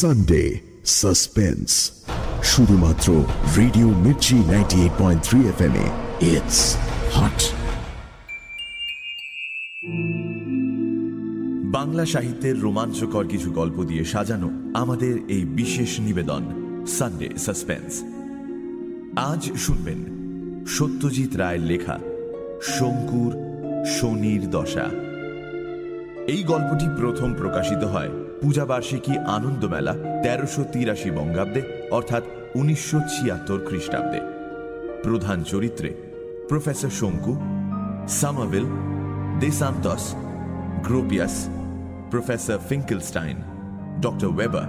Sunday suspense শুধুমাত্র radio Mirchi ninety eight point three F M it's hot Bangla সাহিত্যের রোমাঞ্চকর কিছু গল্প দিয়ে সাজানো আমাদের এই বিশেষ নিবেদন সানডে সাসপেন্স আজ শুনবেন সত্যজিৎ রায়ের লেখা, শঙ্কুর, শনির দশা। এই গল্পটি প্রথম প্রকাশিত হয় পূজাবার্ষিকী আনন্দ মেলা তেরোশো তিরাশি বঙ্গাব্দে, অর্থাৎ উনিশশো ছিয়াত্তর খ্রিস্টাব্দে। প্রধান চরিত্রে professor Shonku, Summerville Desantos Gropius, professor Finkelstein, doctor Weber.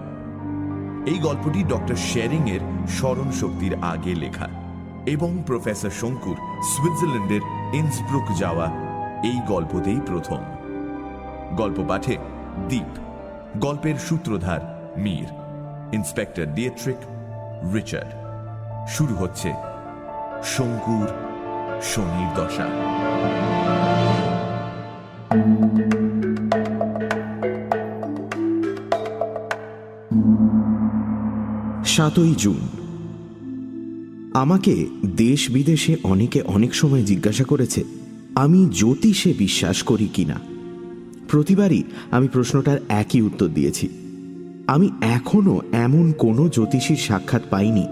এই গল্পটি ডক্টর শেরিং এর স্মরণ শক্তির আগে লেখা এবং প্রফেসর শঙ্কুর সুইজারল্যান্ডের ইন্সব্রুক যাওয়া এই গল্পতেই প্রথম। গল্প পাঠে দ্বীপ গল্পের সূত্রধার মীর, ইন্সপেক্টর ডিয়েট্রিক রিচার্ড। শুরু হচ্ছে শঙ্কুর শনির দশা। সাতই জুন। আমাকে দেশ বিদেশে অনেকে অনেক সময় জিজ্ঞাসা করেছে, আমি জ্যোতিষে বিশ্বাস করি কিনা? প্রতিবারই আমি প্রশ্নটার একই উত্তর দিয়েছি। আমি এখনও এমন কোনো জ্যোতিষীর সাক্ষাৎ পাইনি,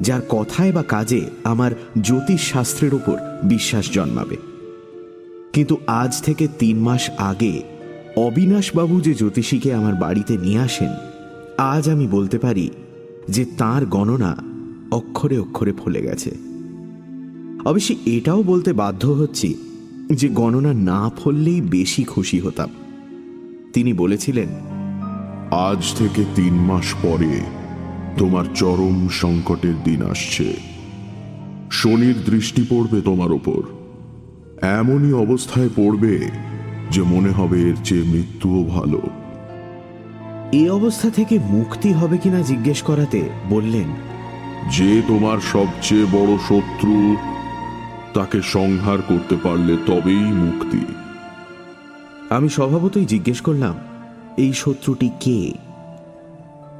যার কথায় বা কাজে আমার জ্যোতিষ শাস্ত্রের ওপর বিশ্বাস জন্মাবে। কিন্তু আজ থেকে তিন মাস আগে অবিনাশবাবু যে জ্যোতিষীকে আমার বাড়িতে নিয়ে আসেন, আজ আমি বলতে পারি যে তার গণনা অক্ষরে অক্ষরে ফলে গেছে। অবশ্যই এটাও বলতে বাধ্য হচ্ছি যে গণনা না ফললেই বেশি খুশি হতাম। তিনি বলেছিলেন আজ থেকে তিন মাস পরে তোমার চরম সংকটের দিন আসছে। শনির দৃষ্টি পড়বে তোমার ওপর। এমনই অবস্থায় পড়বে যে মনে হবে এর চেয়ে মৃত্যুও ভালো। এ অবস্থা থেকে মুক্তি হবে কিনা জিজ্ঞেস করাতে বললেন যে তোমার সবচেয়ে বড় শত্রু তাকে সংহার করতে পারলে তবেই মুক্তি। আমি স্বভাবতই জিজ্ঞেস করলাম এই শত্রুটি কে?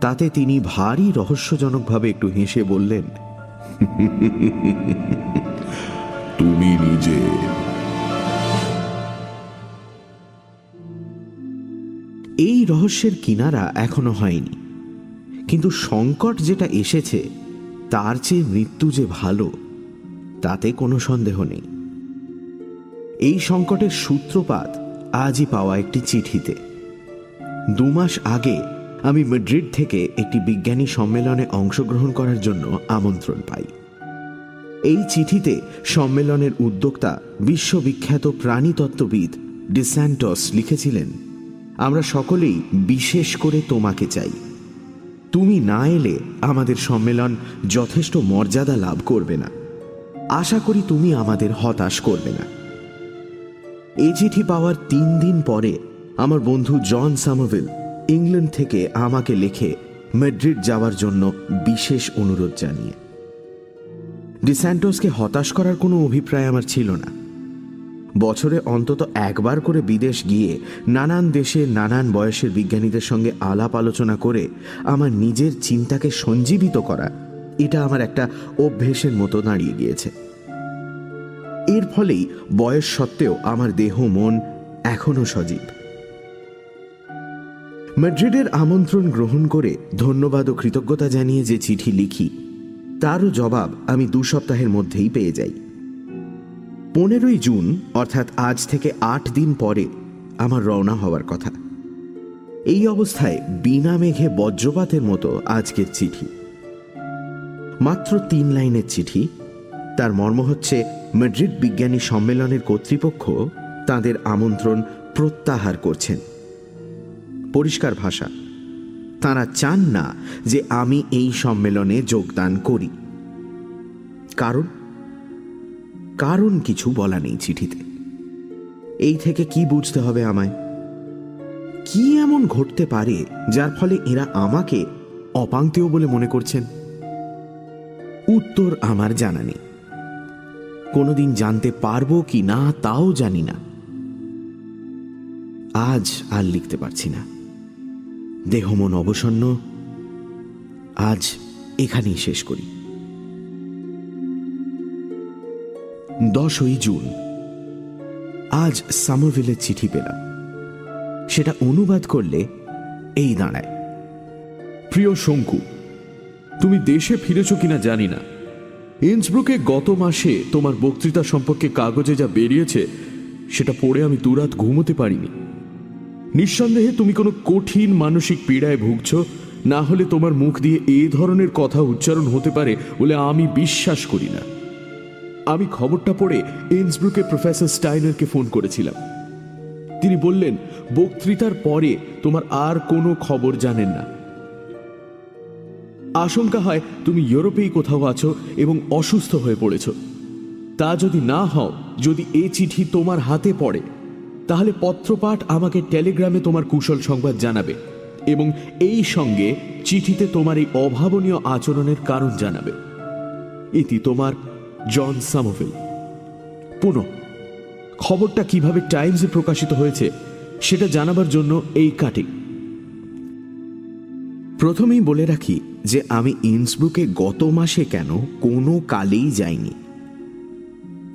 তাতে তিনি ভারী রহস্যজনকভাবে একটু হেসে বললেন তুমি নিজে। এই রহস্যের কিনারা এখনও হয়নি। কিন্তু সংকট যেটা এসেছে তার চেয়ে মৃত্যু যে ভালো তাতে কোনো সন্দেহ নেই। এই সংকটের সূত্রপাত আজই পাওয়া একটি চিঠিতে। দু মাস আগে আমি মেড্রিড থেকে একটি বিজ্ঞানী সম্মেলনে অংশগ্রহণ করার জন্য আমন্ত্রণ পাই। এই চিঠিতে সম্মেলনের উদ্যোক্তা বিশ্ববিখ্যাত প্রাণীতত্ত্ববিদ ডিস্যান্টস লিখেছিলেন, আমরা সকলেই বিশেষ করে তোমাকে চাই। তুমি না এলে আমাদের সম্মেলন যথেষ্ট মর্যাদা লাভ করবে না। আশা করি তুমি আমাদের হতাশ করবে না। এ চিঠি পাওয়ার তিন দিন পরে আমার বন্ধু জন সামোভিল ইংল্যান্ড থেকে আমাকে লেখে মেড্রিড যাওয়ার জন্য বিশেষ অনুরোধ জানিয়ে। ডিস্যান্টোসকে হতাশ করার কোনো অভিপ্রায় আমার ছিল না। বছরে অন্তত একবার করে বিদেশ গিয়ে নানান দেশে নানান বয়সের বিজ্ঞানীদের সঙ্গে আলাপ আলোচনা করে আমার নিজের চিন্তাকে সঞ্জীবিত করা এটা আমার একটা অভ্যেসের মতো দাঁড়িয়ে গিয়েছে। এর ফলেই বয়স সত্ত্বেও আমার দেহ মন এখনও সজীব। ম্যাড্রিডের আমন্ত্রণ গ্রহণ করে ধন্যবাদ ও কৃতজ্ঞতা জানিয়ে যে চিঠি লিখি, তারও জবাব আমি দু সপ্তাহের মধ্যেই পেয়ে যাই। পনেরোই জুন, অর্থাৎ আজ থেকে আট দিন পরে, আমার রওনা হওয়ার কথা। এই অবস্থায় বিনা মেঘে বজ্রপাতের মতো আজকের চিঠি। মাত্র তিন লাইনের চিঠি তার মর্ম হচ্ছে মেড্রিড বিজ্ঞানী সম্মেলনের কর্তৃপক্ষ তাদের আমন্ত্রণ প্রত্যাহার করছেন। পরিষ্কার ভাষা, তারা চান না যে আমি এই সম্মেলনে যোগদান করি। কারণ কারণ কিছু বলা নেই চিঠিতে। এই থেকে কি বুঝতে হবে আমায়? কি এমন ঘটতে পারে যার ফলে এরা আমাকে অপাঙ্ক্তেয় বলে মনে করছেন? উত্তর আমার জানা নেই। কোনোদিন জানতে পারব কি না তাও জানি না। আজ আর লিখতে পারছি না। দেহ মন অবসন্ন। আজ এখানেই শেষ করি। দশই জুন। আজ সামারভিলের চিঠি পেলাম। সেটা অনুবাদ করলে এই দাঁড়ায়। প্রিয় শঙ্কু, তুমি দেশে ফিরেছ কিনা জানি না। ইন্সব্রুকে গত মাসে তোমার বক্তৃতা সম্পর্কে কাগজে যা বেরিয়েছে, সেটা পড়ে আমি দুরাত ঘুমোতে পারিনি। নিঃসন্দেহে তুমি কোনো কঠিন মানসিক পীড়ায় ভুগছ, না হলে তোমার মুখ দিয়ে এ ধরনের কথা উচ্চারণ হতে পারে বলে আমি বিশ্বাস করি না। আমি খবরটা পড়ে ইন্সব্রুকে প্রফেসর স্টাইনারকে ফোন করেছিলাম। তিনি বললেন, বক্তৃতার পরে তোমার আর কোনো খবর জানেন না। আশঙ্কা হয় তুমি ইউরোপেই কোথাও আছো এবং অসুস্থ হয়ে পড়েছ। তা যদি না হও, যদি এ চিঠি তোমার হাতে পড়ে, তাহলে পত্রপাঠ আমাকে টেলিগ্রামে তোমার কুশল সংবাদ জানাবে এবং এই সঙ্গে চিঠিতে তোমার এই অভাবনীয় আচরণের কারণ জানাবে। ইতি তোমার জন সামোভিল পুনঃ, খবরটা কীভাবে টাইমসে প্রকাশিত হয়েছে, সেটা জানাবার জন্য এই কাটিং। প্রথমেই বলে রাখি যে আমি ইন্সব্রুকে গত মাসে কেন কোনো কালেই যাইনি।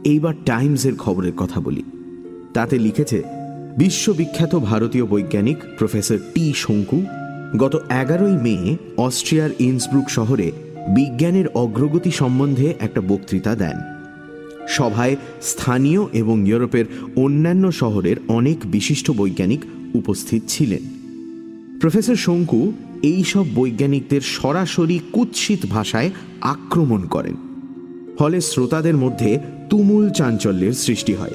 এইবার টাইমসের খবরের কথা বলি। তাতে লিখেছে, বিশ্ববিখ্যাত ভারতীয় বৈজ্ঞানিক প্রফেসর টি শঙ্কু গত এগারোই মে অস্ট্রিয়ার ইন্সব্রুক শহরে বিজ্ঞানের অগ্রগতি সম্বন্ধে একটা বক্তৃতা দেন। সভায় স্থানীয় এবং ইউরোপের অন্যান্য শহরের অনেক বিশিষ্ট বৈজ্ঞানিক উপস্থিত ছিলেন। প্রফেসর শঙ্কু এই সব বৈজ্ঞানিকদের সরাসরি কুৎসিত ভাষায় আক্রমণ করেন। ফলে শ্রোতাদের মধ্যে তুমুল চাঞ্চল্যের সৃষ্টি হয়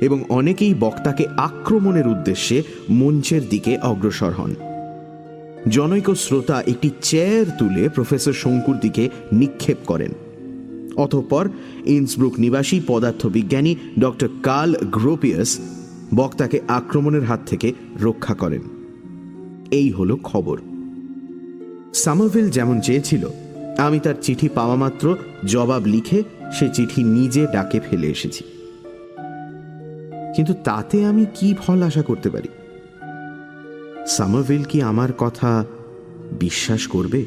এবং অনেকেই বক্তাকে আক্রমণের উদ্দেশ্যে মঞ্চের দিকে অগ্রসর হন। জনৈক শ্রোতা একটি চেয়ার তুলে প্রফেসর শঙ্কুর দিকে নিক্ষেপ করেন। অতঃপর ইন্সব্রুক নিবাসী পদার্থবিজ্ঞানী ডক্টর কার্ল গ্রোপিয়াস বক্তাকে আক্রমণের হাত থেকে রক্ষা করেন। এই হলো খবর। সামারভিল যেমন চেয়েছিল, আমি তার চিঠি পাওয়া মাত্র জবাব লিখে সে চিঠি নিজে ডাকে ফেলে এসেছি। কিন্তু তাতে আমি কি ফল আশা করতে পারি? সামারভিল কি আমার কথা বিশ্বাস করবে?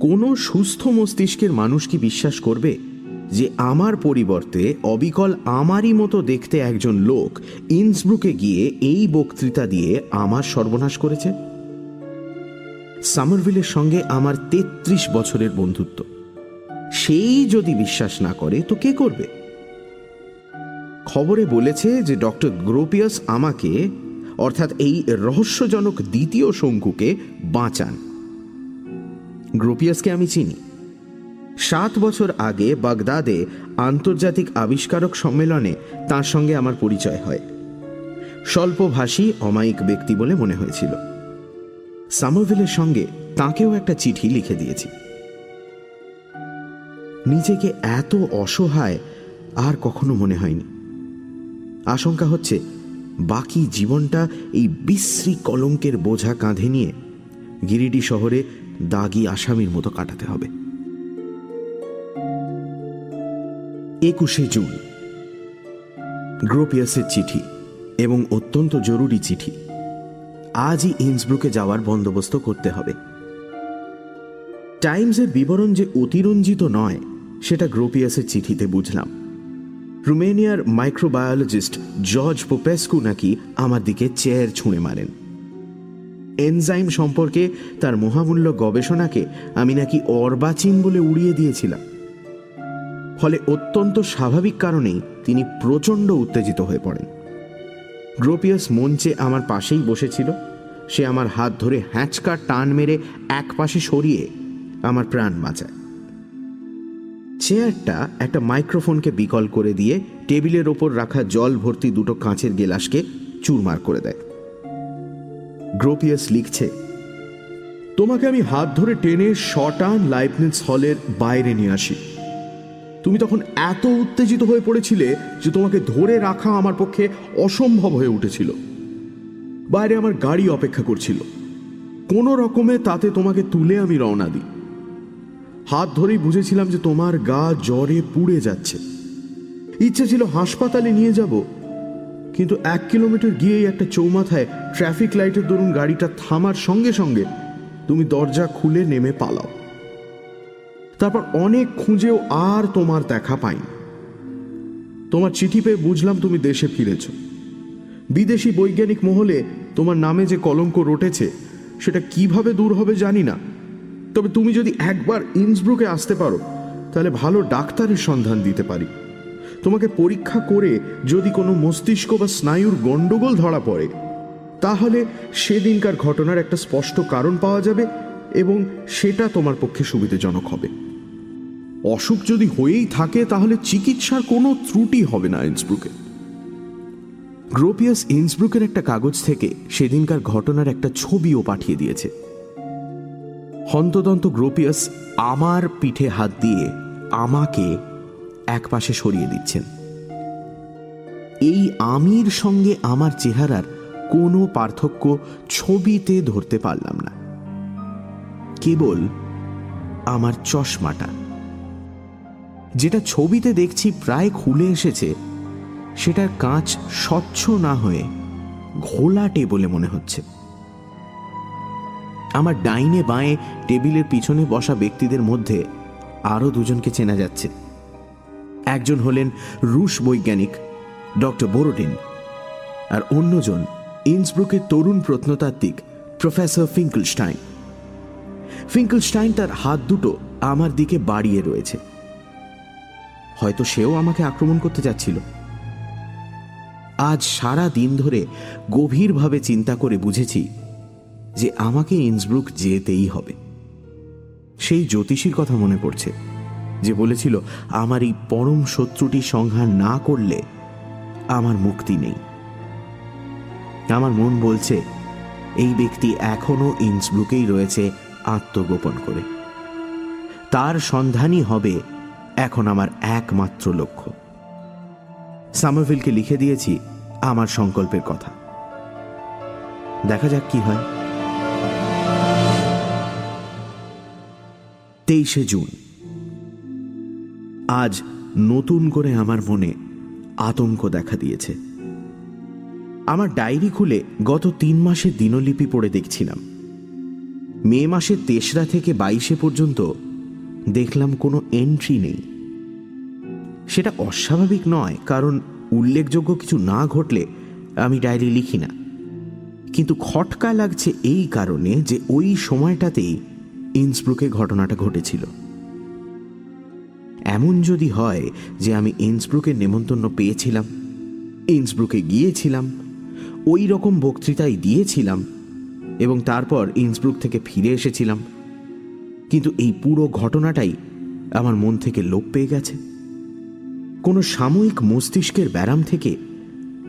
কোনো সুস্থ মস্তিষ্কের মানুষ কি বিশ্বাস করবে যে আমার পরিবর্তে অবিকল আমারই মতো দেখতে একজন লোক ইন্সব্রুকে গিয়ে এই বক্তৃতা দিয়ে আমার সর্বনাশ করেছে? সামারভিলের সঙ্গে আমার ৩৩ বছরের বন্ধুত্ব। সেই যদি বিশ্বাস না করে, তো কে করবে? খবরে বলেছে যে ডক্টর গ্রোপিয়াস আমাকে, অর্থাৎ এই রহস্যজনক দ্বিতীয় শঙ্কুকে, বাঁচান। গ্রোপিয়াসকে আমি চিনি। সাত বছর আগে বাগদাদে আন্তর্জাতিক আবিষ্কারক সম্মেলনে তার সঙ্গে আমার পরিচয় হয়। স্বল্পভাষী, অমায়িক ব্যক্তি বলে মনে হয়েছিল। সামারভিলের সঙ্গে তাকেও একটা চিঠি লিখে দিয়েছি। নিজেকে এত অসহায় আর কখনো মনে হয়নি। আশঙ্কা হচ্ছে বাকি জীবনটা এই বিশ্রী কলঙ্কের বোঝা কাঁধে নিয়ে গিরিডি শহরে দাগি আসামির মতো কাটাতে হবে। একুশে জুন, গ্রোপিয়াসের চিঠি এবং অত্যন্ত জরুরি চিঠি। আজই ইন্সব্রুকে যাওয়ার বন্দোবস্ত করতে হবে। টাইমসের বিবরণ যে অতিরঞ্জিত নয়, সেটা গ্রোপিয়াসের চিঠিতে বুঝলাম। রুমেনিয়ার মাইক্রোবায়োলজিস্ট জর্জ পোপেস্কু নাকি আমার দিকে চেয়ার ছুঁড়ে মারেন। এনজাইম সম্পর্কে তার মহামূল্য গবেষণাকে আমি নাকি অর্বাচীন বলে উড়িয়ে দিয়েছিলাম। ফলে অত্যন্ত স্বাভাবিক কারণেই তিনি প্রচণ্ড উত্তেজিত হয়ে পড়েন। গ্রোপিয়াস মঞ্চে আমার পাশেই বসেছিল, সে আমার হাত ধরে হ্যাঁচকা টান মেরে এক পাশে সরিয়ে আমার প্রাণ বাঁচায়। চেয়ারটা একটা মাইক্রোফোনকে বিকল করে দিয়ে টেবিলের ওপর রাখা জল ভর্তি দুটো কাঁচের গেলাসকে চুরমার করে দেয়। গ্রোপিয়াস লিখছে, তোমাকে আমি হাত ধরে টেনে শটান লাইফনেস হলের বাইরে নিয়ে আসি। তুমি তখন এত উত্তেজিত হয়ে পড়েছিলে যে তোমাকে ধরে রাখা আমার পক্ষে অসম্ভব হয়ে উঠেছিল। বাইরে আমার গাড়ি অপেক্ষা করছিল। কোনো রকমে তাতে তোমাকে তুলে আমি রওনা দিই। হাত ধরেই বুঝেছিলাম যে তোমার গা জ্বরে পুড়ে যাচ্ছে। ইচ্ছে ছিল হাসপাতালে নিয়ে যাব, কিন্তু এক কিলোমিটার গিয়েই একটা চৌমাথায় ট্রাফিক লাইটের দরুন গাড়িটা থামার সঙ্গে সঙ্গে তুমি দরজা খুলে নেমে পালাও। তারপর অনেক খুঁজেও আর তোমার দেখা পাইনি। তোমার চিঠি পেয়ে বুঝলাম তুমি দেশে ফিরেছ। বিদেশি বৈজ্ঞানিক মহলে তোমার নামে যে কলঙ্ক রটেছে, সেটা কীভাবে দূর হবে জানি না। তবে তুমি যদি একবার ইন্সব্রুকে আসতে পারো, তাহলে ভালো ডাক্তারের সন্ধান দিতে পারি। তোমাকে পরীক্ষা করে যদি কোনো মস্তিষ্ক বা স্নায়ুর গণ্ডগোল ধরা পড়ে, তাহলে সেদিনকার ঘটনার একটা স্পষ্ট কারণ পাওয়া যাবে এবং সেটা তোমার পক্ষে সুবিধাজনক হবে। অসুখ যদি হয়েই থাকে, তাহলে চিকিৎসার কোনো ত্রুটি হবে না ইন্সব্রুকে। গ্রোপিয়াস ইন্সব্রুকের একটা কাগজ থেকে সেদিনকার ঘটনার একটা ছবিও পাঠিয়ে দিয়েছে। হন্তদন্ত গ্রোপিয়াস আমার পিঠে হাত দিয়ে আমাকে এক পাশে সরিয়ে দিচ্ছেন। এই আমির সঙ্গে আমার চেহারার কোনো পার্থক্য ছবিতে ধরতে পারলাম না। কেবল আমার চশমাটা। যেটা ছবিতে দেখছি প্রায় খুলে এসেছে, সেটার কাঁচ স্বচ্ছ না হয়ে ঘোলাটে বলে মনে হচ্ছে। আমার ডাইনে বাঁয়ে টেবিলের পিছনে বসা ব্যক্তিদের মধ্যে আরও দুজনকে চেনা যাচ্ছে। একজন হলেন রুশ বৈজ্ঞানিক, ডক্টর বোরোডিন আর অন্যজন ইন্সব্রুকের তরুণ প্রত্নতাত্ত্বিক, প্রফেসর ফিঙ্কলস্টাইন। ফিঙ্কলস্টাইন তার হাত দুটো আমার দিকে বাড়িয়ে রয়েছে। হয়তো সেও আমাকে আক্রমণ করতে যাচ্ছিল। আজ সারা দিন ধরে গভীরভাবে চিন্তা করে বুঝেছি যে আমাকে ইন্সব্রুক যেতেই হবে। সেই জ্যোতিষীর কথা মনে পড়ছে, যে বলেছিল, আমার এই পরম শত্রুটি সংহার না করলে আমার মুক্তি নেই। আমার মন বলছে, এই ব্যক্তি এখনও ইন্সব্রুকেই রয়েছে আত্মগোপন করে। তার সন্ধানই হবে এখন আমার একমাত্র লক্ষ্য। সামারভিলকে লিখে দিয়েছি আমার সংকল্পের কথা। দেখা যাক কি হয়। তেইশে জুন। আজ নতুন করে আমার মনে আতঙ্ক দেখা দিয়েছে। আমার ডায়েরি খুলে গত তিন মাসের দিনলিপি পড়ে দেখছিলাম। মে মাসের তেসরা থেকে বাইশে পর্যন্ত দেখলাম কোনো এন্ট্রি নেই। সেটা অস্বাভাবিক নয়, কারণ উল্লেখযোগ্য কিছু না ঘটলে আমি ডায়েরি লিখি না। কিন্তু খটকা লাগছে এই কারণে যে ওই সময়টাতেই ইন্সব্রুকে ঘটনাটা ঘটেছিল। এমন যদি হয় যে আমি ইন্সব্রুকের নেমন্তন্ন পেয়েছিলাম, ইন্সব্রুকে গিয়েছিলাম, ওই রকম বক্তৃতাই দিয়েছিলাম এবং তারপর ইন্সব্রুক থেকে ফিরে এসেছিলাম কিন্তু এই পুরো ঘটনাটাই আমার মন থেকে লোপ পেয়ে গেছে। কোনো সাময়িক মস্তিষ্কের ব্যারাম থেকে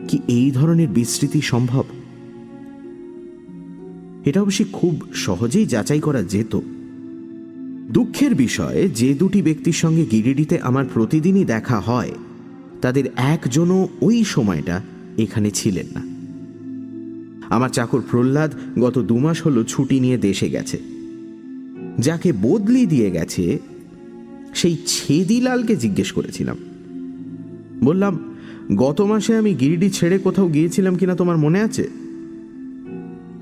কি এই ধরনের বিস্তৃতি সম্ভব? এটা অবশ্যই খুব সহজেই যাচাই করা যেত। দুঃখের বিষয়ে যে দুটি ব্যক্তির সঙ্গে গিরিডিতে আমার প্রতিদিনই দেখা হয়, তাদের একজনও ওই সময়টা এখানে ছিলেন না। আমার চাকর প্রহ্লাদ গত দু মাস হলো ছুটি নিয়ে দেশে গেছে। যাকে বদলি দিয়ে গেছে, সেই ছেদিলালকে জিজ্ঞেস করেছিলাম। বললাম, গত মাসে আমি গিরিডি ছেড়ে কোথাও গিয়েছিলাম কিনা তোমার মনে আছে?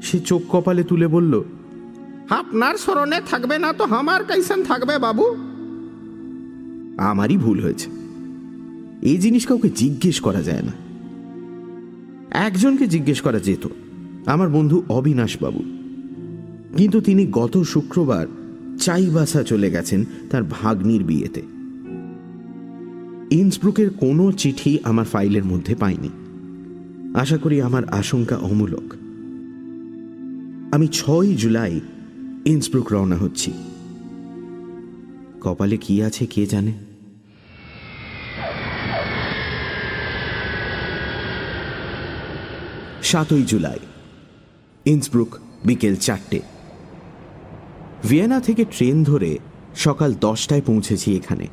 সে চোখ কপালে তুলে বলল, আপনার স্মরণে থাকবে না তো আমার কাইসান থাকবে বাবু? আমারই ভুল হয়েছে। এই জিনিস কাউকে জিজ্ঞেস করা যায় না। একজনকে জিজ্ঞেস করা যেত, আমার বন্ধু অবিনাশ বাবু। কিন্তু তিনি গত শুক্রবার চাইবাসা চলে গেছেন তার ভাগ্নির বিয়েতে। ইন্সব্রুকের কোনো চিঠি আমার ফাইলের মধ্যে পাইনি। আশা করি আমার আশঙ্কা অমূলক। আমি ছয় জুলাই ইন্সব্রুক রওনা হচ্ছি। কপালে কি আছে কে জানে? সাতই জুলাই, ইন্সব্রুক বিকেল চারটে। ভিয়েনা থেকে ট্রেন ধরে সকাল দশটায় পৌঁছেছি এখানে।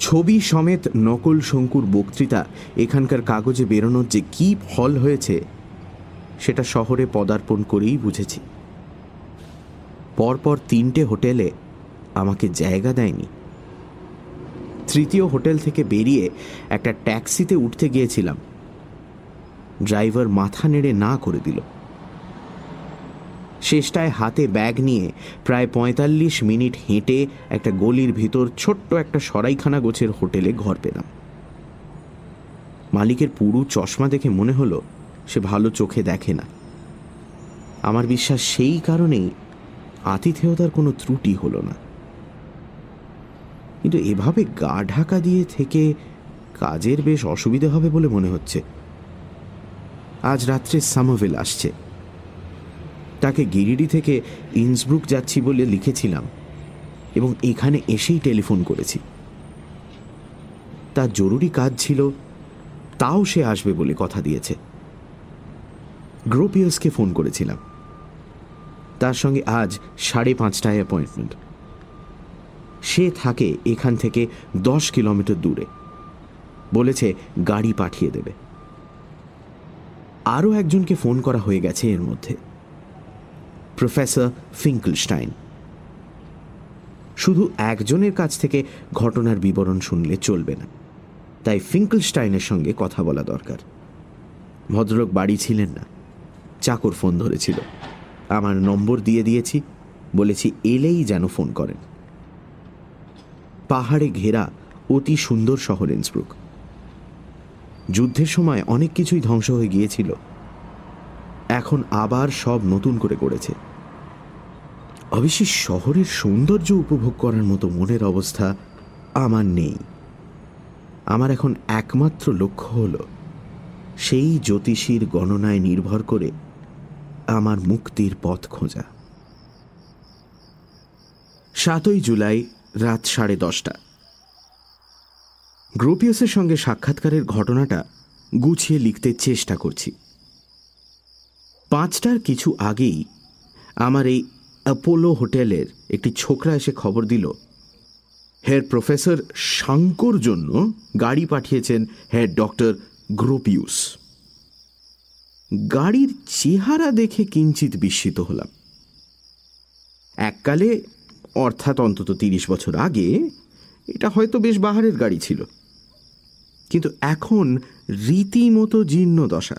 ছবি সমেত নকল শঙ্কুর বক্তৃতা এখানকার কাগজে বেরোনোর যে কি ফল হয়েছে, সেটা শহরে পদার্পণ করেই বুঝেছি। পরপর তিনটে হোটেলে আমাকে জায়গা দেয়নি। তৃতীয় হোটেল থেকে বেরিয়ে একটা ট্যাক্সিতে উঠতে গিয়েছিলাম। ড্রাইভার মাথা নেড়ে না করে দিল। শেষটায় হাতে ব্যাগ নিয়ে প্রায় পঁয়তাল্লিশ মিনিট হেঁটে একটা গলির ভিতর ছোট্ট একটা সরাইখানা গোছের হোটেলে ঘর পেলাম। মালিকের পুরু চশমা দেখে মনে হলো সে ভালো চোখে দেখে না। আমার বিশ্বাস সেই কারণেই আতিথেয়তার কোনো ত্রুটি হলো না। কিন্তু এভাবে গা ঢাকা দিয়ে থেকে কাজের বেশ অসুবিধে হবে বলে মনে হচ্ছে। আজ রাত্রে সামোভেল আসছে। তাকে গিরিডি থেকে ইন্সব্রুক যাচ্ছি বলে লিখেছিলাম এবং এখানে এসেই টেলিফোন করেছি। তার জরুরি কাজ ছিল, তাও সে আসবে বলে কথা দিয়েছে। গ্রোপিয়াসকে ফোন করেছিলাম। তার সঙ্গে আজ সাড়ে পাঁচটায় অ্যাপয়েন্টমেন্ট। সে থাকে এখান থেকে দশ কিলোমিটার দূরে। বলেছে, গাড়ি পাঠিয়ে দেবে। আরও একজনকে ফোন করা হয়ে গেছে এর মধ্যে। Professor Finkelstein. শুধু একজনের কাছ থেকে ঘটনার বিবরণ শুনলে চলবে না। তাই ফিঙ্কলস্টাইনের সঙ্গে কথা বলা দরকার। ভদ্রলোক বাড়ি ছিলেন না। চাকর ফোন ধরেছিল। আমার নম্বর দিয়ে দিয়েছি। বলেছি, এলেই যেন ফোন করেন। পাহাড়ে ঘেরা অতি সুন্দর শহর ইন্সব্রুক। যুদ্ধের সময় অনেক কিছুই ধ্বংস হয়ে গিয়েছিল। এখন আবার সব নতুন করে করেছে অবশ্যই শহরের সৌন্দর্য উপভোগ করার মতো মনের অবস্থা আমার নেই। আমার এখন একমাত্র লক্ষ্য হল সেই জ্যোতিষীর গণনায় নির্ভর করে আমার মুক্তির পথ খোঁজা। সাতই জুলাই রাত সাড়ে দশটা। গ্রোপিয়াসের সঙ্গে সাক্ষাৎকারের ঘটনাটা গুছিয়ে লিখতে চেষ্টা করছি। পাঁচটার কিছু আগেই আমার এই অ্যাপোলো হোটেলের একটি ছোকরা এসে খবর দিল। হের প্রফেসর শাঙ্কর জন্য গাড়ি পাঠিয়েছেন হেড ডক্টর গ্রোপিউস। গাড়ির চেহারা দেখে কিঞ্চিত বিস্মিত হলাম। এককালে, অর্থাৎ অন্তত তিরিশ বছর আগে, এটা হয়তো বেশ বাহারের গাড়ি ছিল। কিন্তু এখন রীতিমতো জীর্ণ দশা।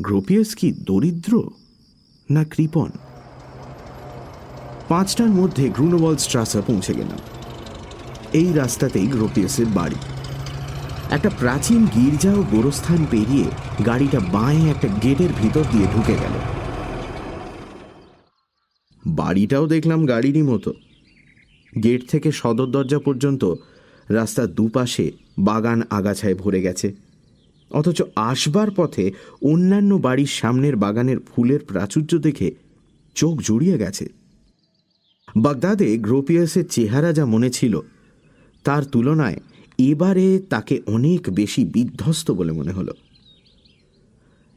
গ্রোপিয়াস কি দরিদ্র না কৃপণ? পাঁচটার মধ্যে গ্রুনোবল স্ট্রাসা পৌঁছে গেলাম। এই রাস্তাতেই গ্রোপিয়াসের বাড়ি। একটা প্রাচীন গির্জা ও গোরস্থান পেরিয়ে গাড়িটা বাঁয়ে একটা গেটের ভিতর দিয়ে ঢুকে গেল। বাড়িটাও দেখলাম গাড়িরই মতো। গেট থেকে সদর দরজা পর্যন্ত রাস্তার দুপাশে বাগান আগাছায় ভরে গেছে। অথচ আসবার পথে অন্যান্য বাড়ির সামনের বাগানের ফুলের প্রাচুর্য দেখে চোখ জুড়িয়ে গেছে। বাগদাদে গ্রোপিয়াসের চেহারা যা মনে ছিল, তার তুলনায় এবারে তাকে অনেক বেশি বিধ্বস্ত বলে মনে হলো।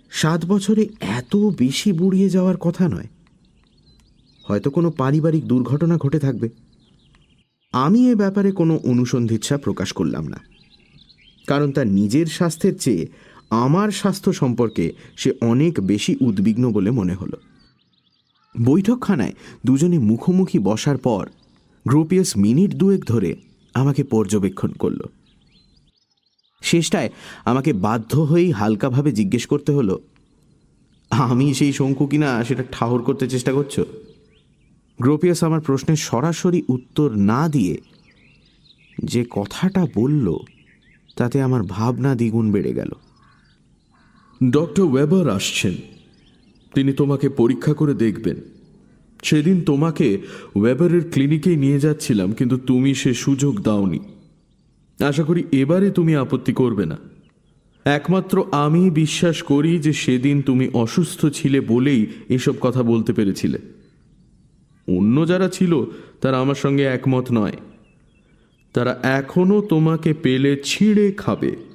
সাত বছরে এত বেশি বুড়িয়ে যাওয়ার কথা নয়। হয়তো কোনো পারিবারিক দুর্ঘটনা ঘটে থাকবে। আমি এ ব্যাপারে কোনো অনুসন্ধিৎসা প্রকাশ করলাম না। কারণ তার নিজের স্বাস্থ্যের চেয়ে আমার স্বাস্থ্য সম্পর্কে সে অনেক বেশি উদ্বিগ্ন বলে মনে হলো। বৈঠকখানায় দুজনে মুখোমুখি বসার পর গ্রোপিয়াস মিনিট দুয়েক ধরে আমাকে পর্যবেক্ষণ করল। শেষটায় আমাকে বাধ্য হয়েই হালকাভাবে জিজ্ঞেস করতে হলো, আমি সেই শঙ্কু কিনা সেটা ঠাহর করতে চেষ্টা করছ? গ্রোপিয়াস আমার প্রশ্নের সরাসরি উত্তর না দিয়ে যে কথাটা বলল, তাতে আমার ভাবনা দ্বিগুণ বেড়ে গেল। ডক্টর ওয়েবার আসছেন। তিনি তোমাকে পরীক্ষা করে দেখবেন। সেদিন তোমাকে ওয়েবারের ক্লিনিকেই নিয়ে যাচ্ছিলাম, কিন্তু তুমি সে সুযোগ দাওনি। আশা করি এবারে তুমি আপত্তি করবে না। একমাত্র আমি বিশ্বাস করি যে সেদিন তুমি অসুস্থ ছিলে বলেই এসব কথা বলতে পেরেছিলে। অন্য যারা ছিল, তারা আমার সঙ্গে একমত নয়। তারা এখনও তোমাকে পেলে ছিঁড়ে খাবে।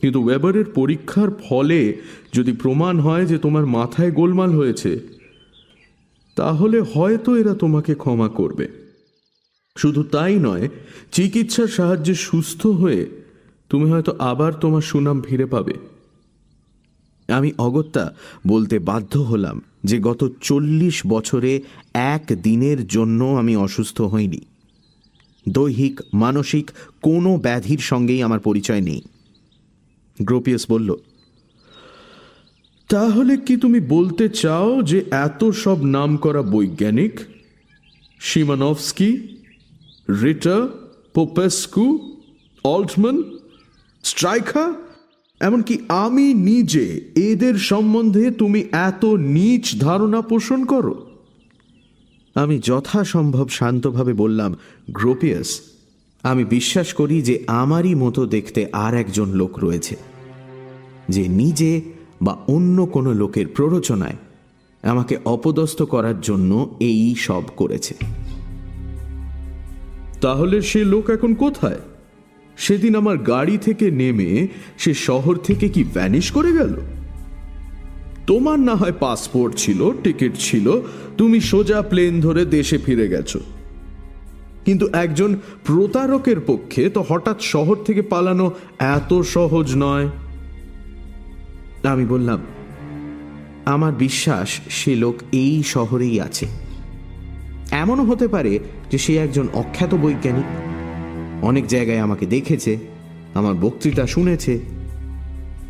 কিন্তু ওয়েবারের পরীক্ষার ফলে যদি প্রমাণ হয় যে তোমার মাথায় গোলমাল হয়েছে, তাহলে হয়তো এরা তোমাকে ক্ষমা করবে। শুধু তাই নয়, চিকিৎসার সাহায্যে সুস্থ হয়ে তুমি হয়তো আবার তোমার সুনাম ফিরে পাবে। আমি অগত্যা বলতে বাধ্য হলাম যে গত চল্লিশ বছরে এক দিনের জন্য আমি অসুস্থ হইনি। দৈহিক, মানসিক কোনো ব্যাধির সঙ্গেই আমার পরিচয় নেই। গ্রোপিয়াস বলল, তাহলে কি তুমি বলতে চাও যে এত সব নাম করা বৈজ্ঞানিক সীমানফস্কি রিটার পোপেস্কু অল্টম্যান স্ট্রাইকা এমনকি আমি নিজে, এদের সম্বন্ধে তুমি এত নীচ ধারণা পোষণ করো? আমি যথাসম্ভব শান্তভাবে বললাম, গ্রোপিয়াস আমি বিশ্বাস করি যে আমারই মতো দেখতে আর একজন লোক রয়েছে, যে নিজে বা অন্য কোনো লোকের প্ররোচনায় আমাকে অপদস্থ করার জন্য এই সব করেছে। তাহলে সে লোক এখন কোথায়? সেদিন আমার গাড়ি থেকে নেমে সে শহর থেকে কি ভ্যানিশ করে গেল? তোমার না হয় পাসপোর্ট ছিল টিকিট ছিল, তুমি সোজা প্লেন ধরে দেশে ফিরে গেছো। কিন্তু একজন প্রতারকের পক্ষে তো হঠাৎ শহর থেকে পালানো এত সহজ নয়। আমি বললাম, আমার বিশ্বাস, সে লোক এই শহরেই আছে। এমনও হতে পারে যে সে একজন অখ্যাত বৈজ্ঞানিক। অনেক জায়গায় আমাকে দেখেছে, আমার বক্তৃতা শুনেছে।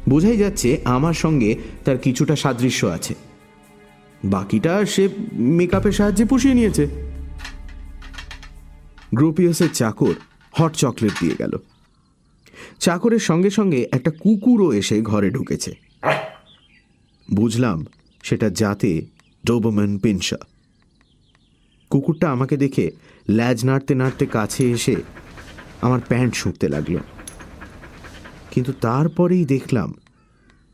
বোঝাই যাচ্ছে আমার সঙ্গে তার কিছুটা সাদৃশ্য আছে। বাকিটা সে মেকআপের সাহায্যে পুষিয়ে নিয়েছে। গ্রুপিয়াসের চাকর হট চকলেট দিয়ে গেল। চাকরের সঙ্গে সঙ্গে একটা কুকুরও এসে ঘরে ঢুকেছে। বুঝলাম সেটা জাতে ডোবম্যান পিনসা কুকুরটা আমাকে দেখে ল্যাজ নাড়তে নাড়তে কাছে এসে আমার প্যান্ট শুঁকতে লাগল। কিন্তু তারপরেই দেখলাম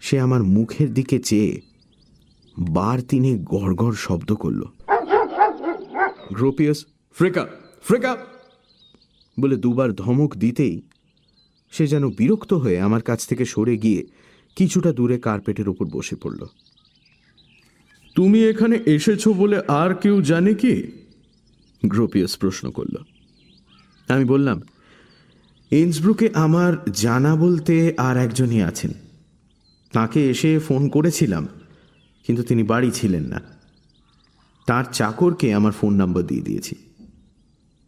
সে আমার মুখের দিকে চেয়ে বার তিনে গড়গড় শব্দ করল। গ্রোপিয়াস, ফ্রেকা ফ্রেকা বলে দুবার ধমক দিতেই সে যেন বিরক্ত হয়ে আমার কাছ থেকে সরে গিয়ে কিছুটা দূরে কার্পেটের উপর বসে পড়ল। তুমি এখানে এসেছ বলে আর কেউ জানে কি? গ্রোপিয়াস প্রশ্ন করল। আমি বললাম ইন্সব্রুকে আমার জানা বলতে আর একজনই আছেন। তাকে এসে ফোন করেছিলাম কিন্তু তিনি বাড়ি ছিলেন না। তার চাকরকে আমার ফোন নাম্বার দিয়ে দিয়েছি।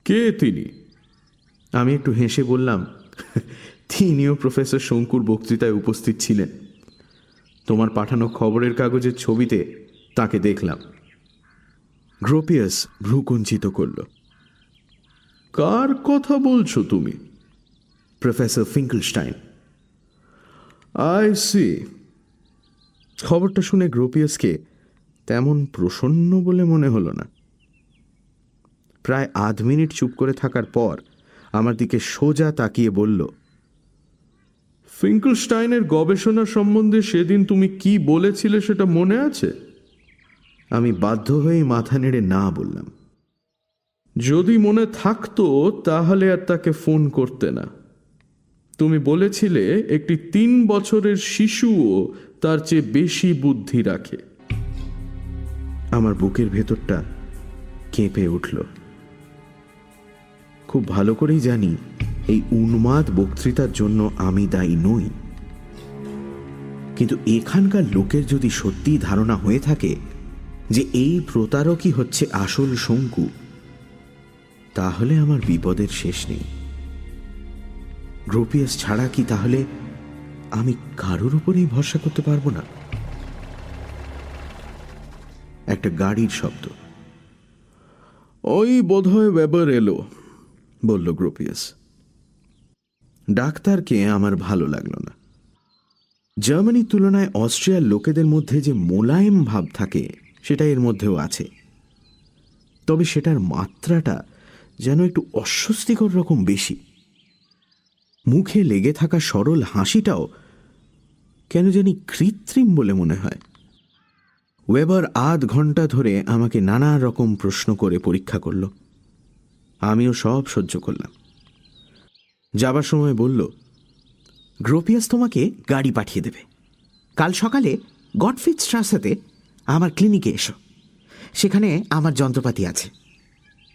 কে তিনি? আমি একটু হেসে বললাম, তিনিও প্রফেসর শঙ্কুর বক্তৃতায় উপস্থিত ছিলেন। তোমার পাঠানো খবরের কাগজের ছবিতে তাকে দেখলাম। গ্রোপিয়াস ভ্রুকুঞ্চিত করল, কার কথা বলছো তুমি? Professor Finkelstein, I see. খবরটা শুনে গ্রোপিয়াসকে তেমন প্রসন্ন বলে মনে হলো না। প্রায় আধ মিনিট চুপ করে থাকার পর আমার দিকে সোজা তাকিয়ে বলল ফিঙ্কলস্টাইনের গবেষণা সম্বন্ধে সেদিন তুমি কি বলেছিলে সেটা মনে আছে? আমি বাধ্য হয়ে মাথা নেড়ে না বললাম। যদি মনে থাকতো তাহলে আর তাকে ফোন করতে না। তুমি বলেছিলে একটি তিন বছরের শিশুও তার চেয়ে বেশি বুদ্ধি রাখে। আমার বুকের ভেতরটা কেঁপে উঠল। খুব ভালো করেই জানি, এই উন্মাদ বক্তৃতার জন্য আমি দায়ী নই। কিন্তু এখানকার লোকের যদি সত্যি ধারণা হয়ে থাকে যে এই প্রতারকই হচ্ছে আসল শঙ্কু, তাহলে আমার বিপদের শেষ নেই। গ্রোপিয়াস ছাড়া কি তাহলে আমি কারোর উপরেই ভরসা করতে পারব না? একটা গাড়ির শব্দ। ওই বোধহয় ব্যাপার এলো। বলল গ্রোপিয়াস। ডাক্তারকে আমার ভালো লাগল না। জার্মানির তুলনায় অস্ট্রিয়ার লোকেদের মধ্যে যে মোলায়েম ভাব থাকে, সেটা এর মধ্যেও আছে। তবে সেটার মাত্রাটা যেন একটু অস্বস্তিকর রকম বেশি। মুখে লেগে থাকা সরল হাসিটাও কেন জানি কৃত্রিম বলে মনে হয়। ওয়েবার আধ ঘণ্টা ধরে আমাকে নানা রকম প্রশ্ন করে পরীক্ষা করল। আমিও সব সহ্য করলাম। যাবার সময় বলল, গ্রোপিয়াস তোমাকে গাড়ি পাঠিয়ে দেবে। কাল সকালে গডফিট স্ট্রাসাতে আমার ক্লিনিকে এসো। সেখানে আমার যন্ত্রপাতি আছে।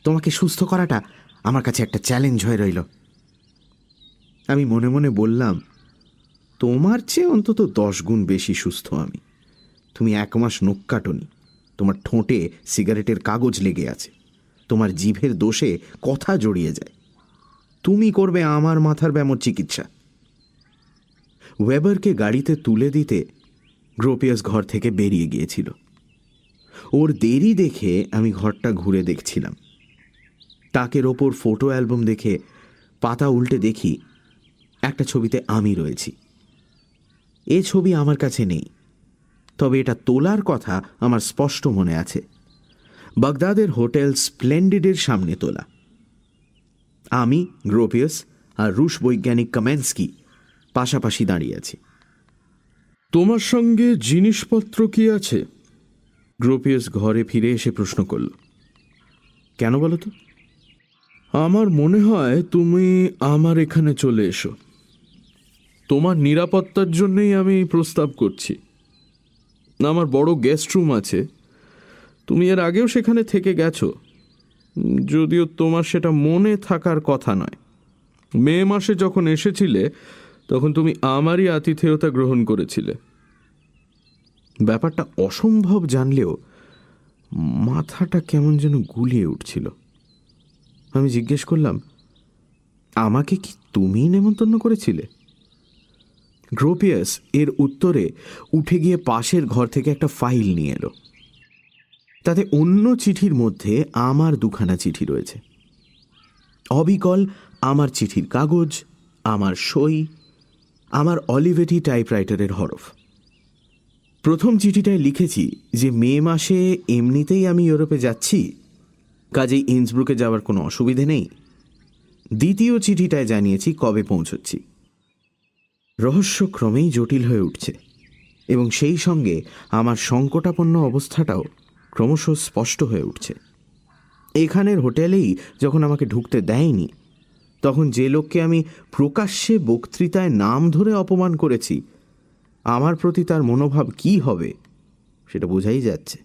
তোমাকে সুস্থ করাটা আমার কাছে একটা চ্যালেঞ্জ হয়ে রইল। আমি মনে মনে বললাম, তোমার চেয়ে অন্তত দশ গুণ বেশি সুস্থ আমি। তুমি এক মাস নখ কাটনি। তোমার ঠোঁটে সিগারেটের কাগজ লেগে আছে। তোমার জিভের দোষে কথা জড়িয়ে যায়। তুমি করবে আমার মাথার ব্যামোর চিকিৎসা। ওয়েবারকে গাড়িতে তুলে দিতে গ্রোপিয়াস ঘর থেকে বেরিয়ে গিয়েছিল। ওর দেরি দেখে আমি ঘরটা ঘুরে দেখছিলাম। তাকের ওপর ফটো অ্যালবাম দেখে পাতা উল্টে দেখি একটা ছবিতে আমি রয়েছি। এ ছবি আমার কাছে নেই, তবে এটা তোলার কথা আমার স্পষ্ট মনে আছে। বাগদাদের হোটেল স্প্লেন্ডিডের সামনে তোলা। আমি গ্রোপিয়াস আর রুশ বৈজ্ঞানিক কামেন্সকি পাশাপাশি দাঁড়িয়ে আছি। তোমার সঙ্গে জিনিসপত্র কি আছে? গ্রোপিয়াস ঘরে ফিরে এসে প্রশ্ন করল। কেন বলো তো? আমার মনে হয় তুমি আমার এখানে চলে এসো। তোমার নিরাপত্তার জন্যই আমি প্রস্তাব করছি। আমার বড় গেস্ট রুম আছে। তুমি এর আগেও সেখানে থেকে গেছো। যদিও তোমার সেটা মনে থাকার কথা নয়। মে মাসে যখন এসেছিলে, তখন তুমি আমারই আতিথেয়তা গ্রহণ করেছিলে। ব্যাপারটা অসম্ভব জানলেও মাথাটা কেমন যেন গুলিয়ে উঠছিল। আমি জিজ্ঞেস করলাম, আমাকে কি তুমি নেমন্তন্ন করেছিলে? গ্রোপিয়াস এর উত্তরে উঠে গিয়ে পাশের ঘর থেকে একটা ফাইল নিয়ে এলো। তাতে অন্য চিঠির মধ্যে আমার দুখানা চিঠি রয়েছে। অবিকল আমার চিঠির কাগজ, আমার সই, আমার অলিভেটি টাইপরাইটারের হরফ। প্রথম চিঠিটায় লিখেছি যে মে মাসে এমনিতেই আমি ইউরোপে যাচ্ছি, কাজেই ইন্সব্রুকে যাওয়ার কোনো অসুবিধে নেই। দ্বিতীয় চিঠিটায় জানিয়েছি কবে পৌঁছচ্ছি। রহস্য ক্রমেই জটিল হয়ে উঠছে, এবং সেই সঙ্গে আমার সংকটাপন্ন অবস্থাটাও ক্রমশ স্পষ্ট হয়ে উঠছে। এখানের হোটেলেই যখন আমাকে ঢুকতে দেয়নি, তখন যে লোককে আমি প্রকাশ্যে বক্তৃতায় নাম ধরে অপমান করেছি, আমার প্রতি তার মনোভাব কি হবে, সেটা বোঝাই যাচ্ছে।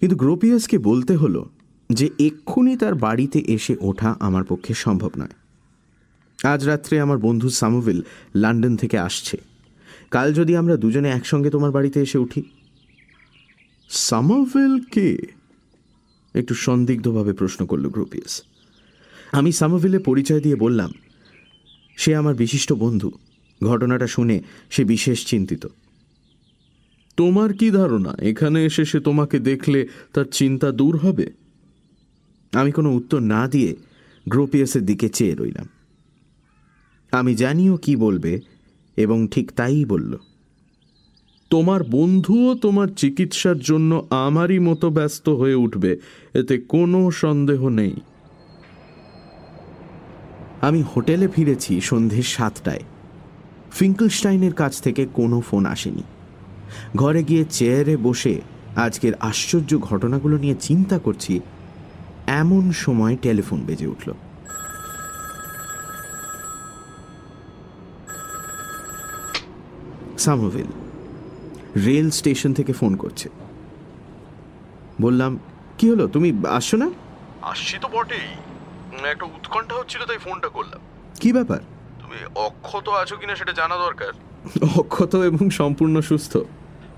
কিন্তু গ্রোপিয়াসকে বলতে হলো যে এক্ষুনি তার বাড়িতে এসে ওঠা আমার পক্ষে সম্ভব নয়। আজ রাত্রে আমার বন্ধু সামোভিল লন্ডন থেকে আসছে। কাল যদি আমরা দুজনে একসঙ্গে তোমার বাড়িতে এসে উঠি। সামোভিল কে একটু সন্দিগ্ধভাবে প্রশ্ন করল গ্রোপিয়াস। আমি সামোভিলের পরিচয় দিয়ে বললাম, সে আমার বিশিষ্ট বন্ধু। ঘটনাটা শুনে সে বিশেষ চিন্তিত। তোমার কি ধারণা? এখানে এসে সে তোমাকে দেখলে তার চিন্তা দূর হবে? আমি কোনো উত্তর না দিয়ে গ্রোপিয়াসের দিকে চেয়ে রইলাম। আমি জানিও কি বলবে, এবং ঠিক তাই বলল। তোমার বন্ধুও তোমার চিকিৎসার জন্য আমারই মতো ব্যস্ত হয়ে উঠবে, এতে কোনো সন্দেহ নেই। আমি হোটেলে ফিরেছি সন্ধে সাতটায়। ফিঙ্কলস্টাইনের কাছ থেকে কোনো ফোন আসেনি। ঘরে গিয়ে চেয়ারে বসে আজকের আশ্চর্য ঘটনাগুলো নিয়ে চিন্তা করছি, এমন সময় টেলিফোন বেজে উঠল। সামোভিল রেল স্টেশন থেকে ফোন করছে। বললাম কি হলো? তুমি আসছো না? আসছি তো বটেই। একটা উৎকণ্ঠা হচ্ছিল তাই ফোনটা করলাম। কি ব্যাপার? তুমি অক্ষত আছো কিনা সেটা জানা দরকার। অক্ষত এবং সম্পূর্ণ সুস্থ।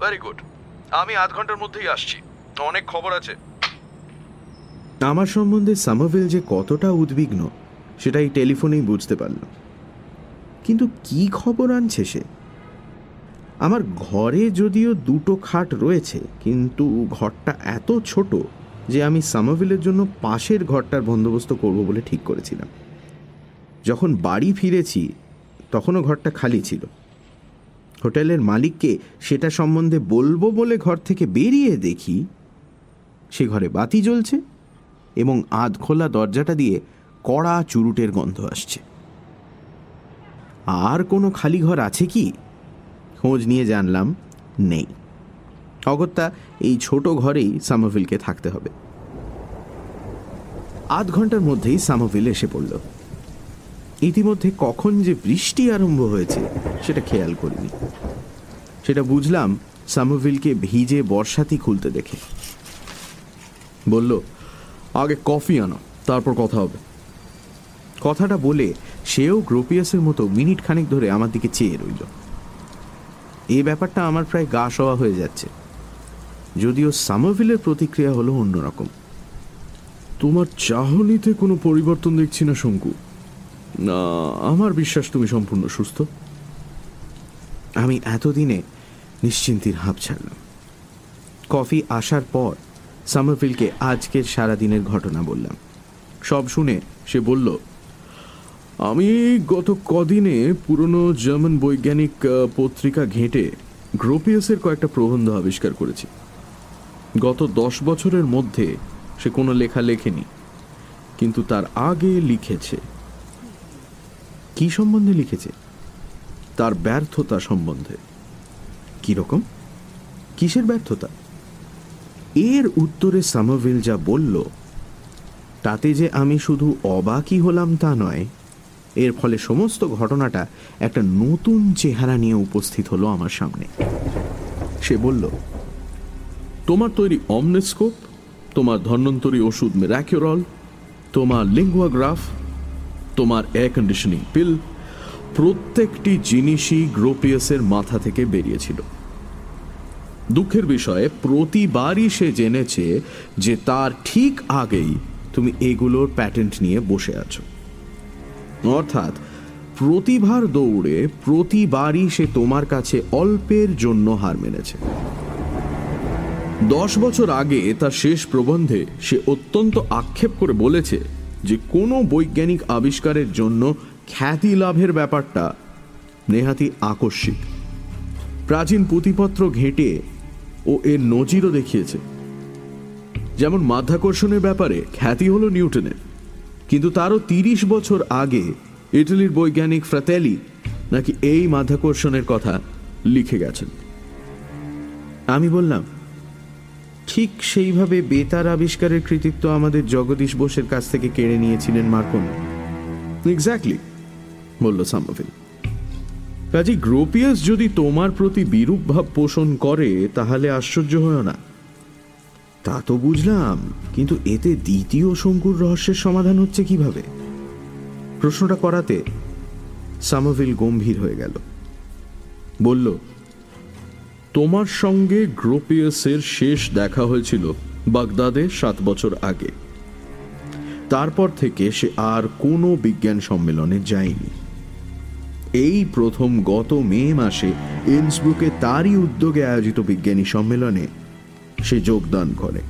ভেরি গুড আমি আধ ঘণ্টার মধ্যেই আসছি। অনেক খবর আছে। আমার সম্বন্ধে সামাভিল যে কতটা উদ্বিগ্ন সেটা এই টেলিফোনেই বুঝতে পারলাম। কিন্তু কি খবর আনছে সে? আমার ঘরে যদিও দুটো খাট রয়েছে, কিন্তু ঘরটা এত ছোট যে আমি সামাভিলের জন্য পাশের ঘরটার বন্দোবস্ত করব বলে ঠিক করেছিলাম। যখন বাড়ি ফিরেছি, তখনও ঘরটা খালি ছিল। হোটেলের মালিককে সেটা সম্বন্ধে বলব বলে ঘর থেকে বেরিয়ে দেখি, সে ঘরে বাতি জ্বলছে এবং আধ খোলা দরজাটা দিয়ে কড়া চুরুটের গন্ধ আসছে। আর কোনো খালি ঘর আছে কি? খোঁজ নিয়ে জানলাম, নেই। অগত্যা এই ছোট ঘরেই সামোভিলকে থাকতে হবে। আধ ঘণ্টার মধ্যেই সামোভিল এসে পড়ল। ইতিমধ্যে কখন যে বৃষ্টি আরম্ভ হয়েছে, সেটা খেয়াল করিনি। সেটা বুঝলাম সামোভিলকে ভিজে বর্ষাতি খুলতে দেখে। বলল, আগে কফি আনো, তারপর কথা হবে। কথাটা বলে সেও গ্রোপিয়াসের মতো মিনিট খানিক ধরে আমার দিকে চেয়ে রইল। এই ব্যাপারটা আমার প্রায় গা সওয়া হয়ে যাচ্ছে। যদিও সামারভিলের প্রতিক্রিয়া হলো অন্যরকম। তোমার চাহনিতে কোনো পরিবর্তন দেখছি না, শঙ্কু। না, আমার বিশ্বাস তুমি সম্পূর্ণ সুস্থ। আমি এতদিনে নিশ্চিন্তির হাঁপ ছাড়লাম। কফি আসার পর সামারফিলকে আজকের সারাদিনের ঘটনা বললাম। সব শুনে সে বলল আমি গত কদিনে পুরনো জার্মান বৈজ্ঞানিক পত্রিকা ঘেঁটে গ্রোপিয়াসের কয়েকটা প্রবন্ধ আবিষ্কার করেছি। গত দশ বছরের মধ্যে সে কোনো লেখা লেখেনি, কিন্তু তার আগে লিখেছে। কি সম্বন্ধে লিখেছে? তার ব্যর্থতা সম্বন্ধে। কীরকম কিসের ব্যর্থতা? এর উত্তরে সামারভিল যা বলল, তাতে যে আমি শুধু অবাকই হলাম তা নয় এর ফলে সমস্ত ঘটনাটা একটা নতুন চেহারা নিয়ে উপস্থিত হলো আমার সামনে। সে বলল, তোমার তৈরি অমনেস্কোপ, তোমার ধন্বন্তরী ওষুধ মেরাকিওরল, তোমার লিঙ্গুয়াগ্রাফ তোমার এয়ার কন্ডিশনিং পিল প্রত্যেকটি জিনিসই গ্রোপিয়াসের মাথা থেকে বেরিয়েছিল। দুঃখের বিষয়ে প্রতিবারই সে জেনেছে যে তার ঠিক আগেই তুমি এগুলোর প্যাটেন্ট নিয়ে বসে আছো। অর্থাৎ, প্রতিভার দৌড়ে প্রতিবারই সে তোমার কাছে অল্পের জন্য হার মেনেছে। দশ বছর আগে তার শেষ প্রবন্ধে সে অত্যন্ত আক্ষেপ করে বলেছে যে কোনো বৈজ্ঞানিক আবিষ্কারের জন্য খ্যাতি লাভের ব্যাপারটা নেহাতি আকস্মিক। প্রাচীন পুঁথিপত্র ঘেঁটে ও এর নজিরও দেখিয়েছে। যেমন মাধ্যাকর্ষণের ব্যাপারে খ্যাতি হলো নিউটনের। কিন্তু তারও তিরিশ বছর আগে ইটালির বৈজ্ঞানিক ফ্রাতেলি নাকি এই মাধ্যাকর্ষণের কথা লিখে গেছেন। আমি বললাম, ঠিক সেইভাবে বেতার আবিষ্কারের কৃতিত্ব আমাদের জগদীশ বোসের কাছ থেকে কেড়ে নিয়েছিলেন মার্কনি। এক্স্যাক্টলি বলল সামাভিল কাজী গ্রোপিয়াস যদি তোমার প্রতি বিরূপ ভাব পোষণ করে, তাহলে আশ্চর্য হয় না। তা তো বুঝলাম, কিন্তু এতে দ্বিতীয় শঙ্কুর রহস্যের সমাধান হচ্ছে কীভাবে? প্রশ্নটা করাতে সামভিল গম্ভীর হয়ে গেল। বলল, তোমার সঙ্গে গ্রোপিয়াসের শেষ দেখা হয়েছিল বাগদাদে সাত বছর আগে। তারপর থেকে সে আর কোনো বিজ্ঞান সম্মেলনে যায়নি। এই প্রথম গত মে মাসে ইন্সব্রুকে তারই উদ্যোগে আয়োজিত বিজ্ঞানী সম্মেলনে সে যোগদান করে।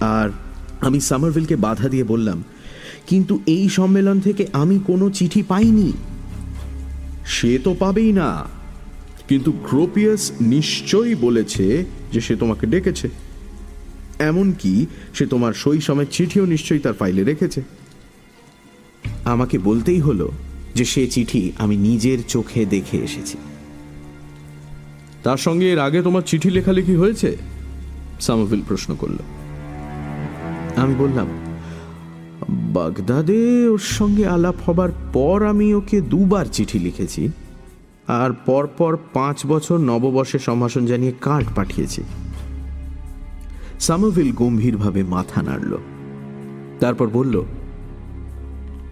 আর আমি সামারভিলকে বাধা দিয়ে বললাম, কিন্তু এই সম্মেলন থেকে আমি কোনো চিঠি পাইনি। সে তো পাবেই না। কিন্তু গ্রোপিয়াস নিশ্চয়ই বলেছে যে সে তোমাকে ডেকেছে। এমনকি সে তোমার সই সময় চিঠিও নিশ্চয়ই তার ফাইলে রেখেছে। আমাকে বলতেই হলো যে সে চিঠি আমি নিজের চোখে দেখে এসেছি। তার সঙ্গে এর আগে তোমার চিঠি লেখালেখি হয়েছে? সামাভিল প্রশ্ন করল। আমি বললাম, বাগদাদে ওর সঙ্গে আলাপ হবার পর আমি ওকে দুবার চিঠি লিখেছি, আর পরপর পাঁচ বছর নববর্ষে সম্ভাষণ জানিয়ে কার্ড পাঠিয়েছি। সামাভিল গম্ভীরভাবে মাথা নাড়ল, তারপর বলল,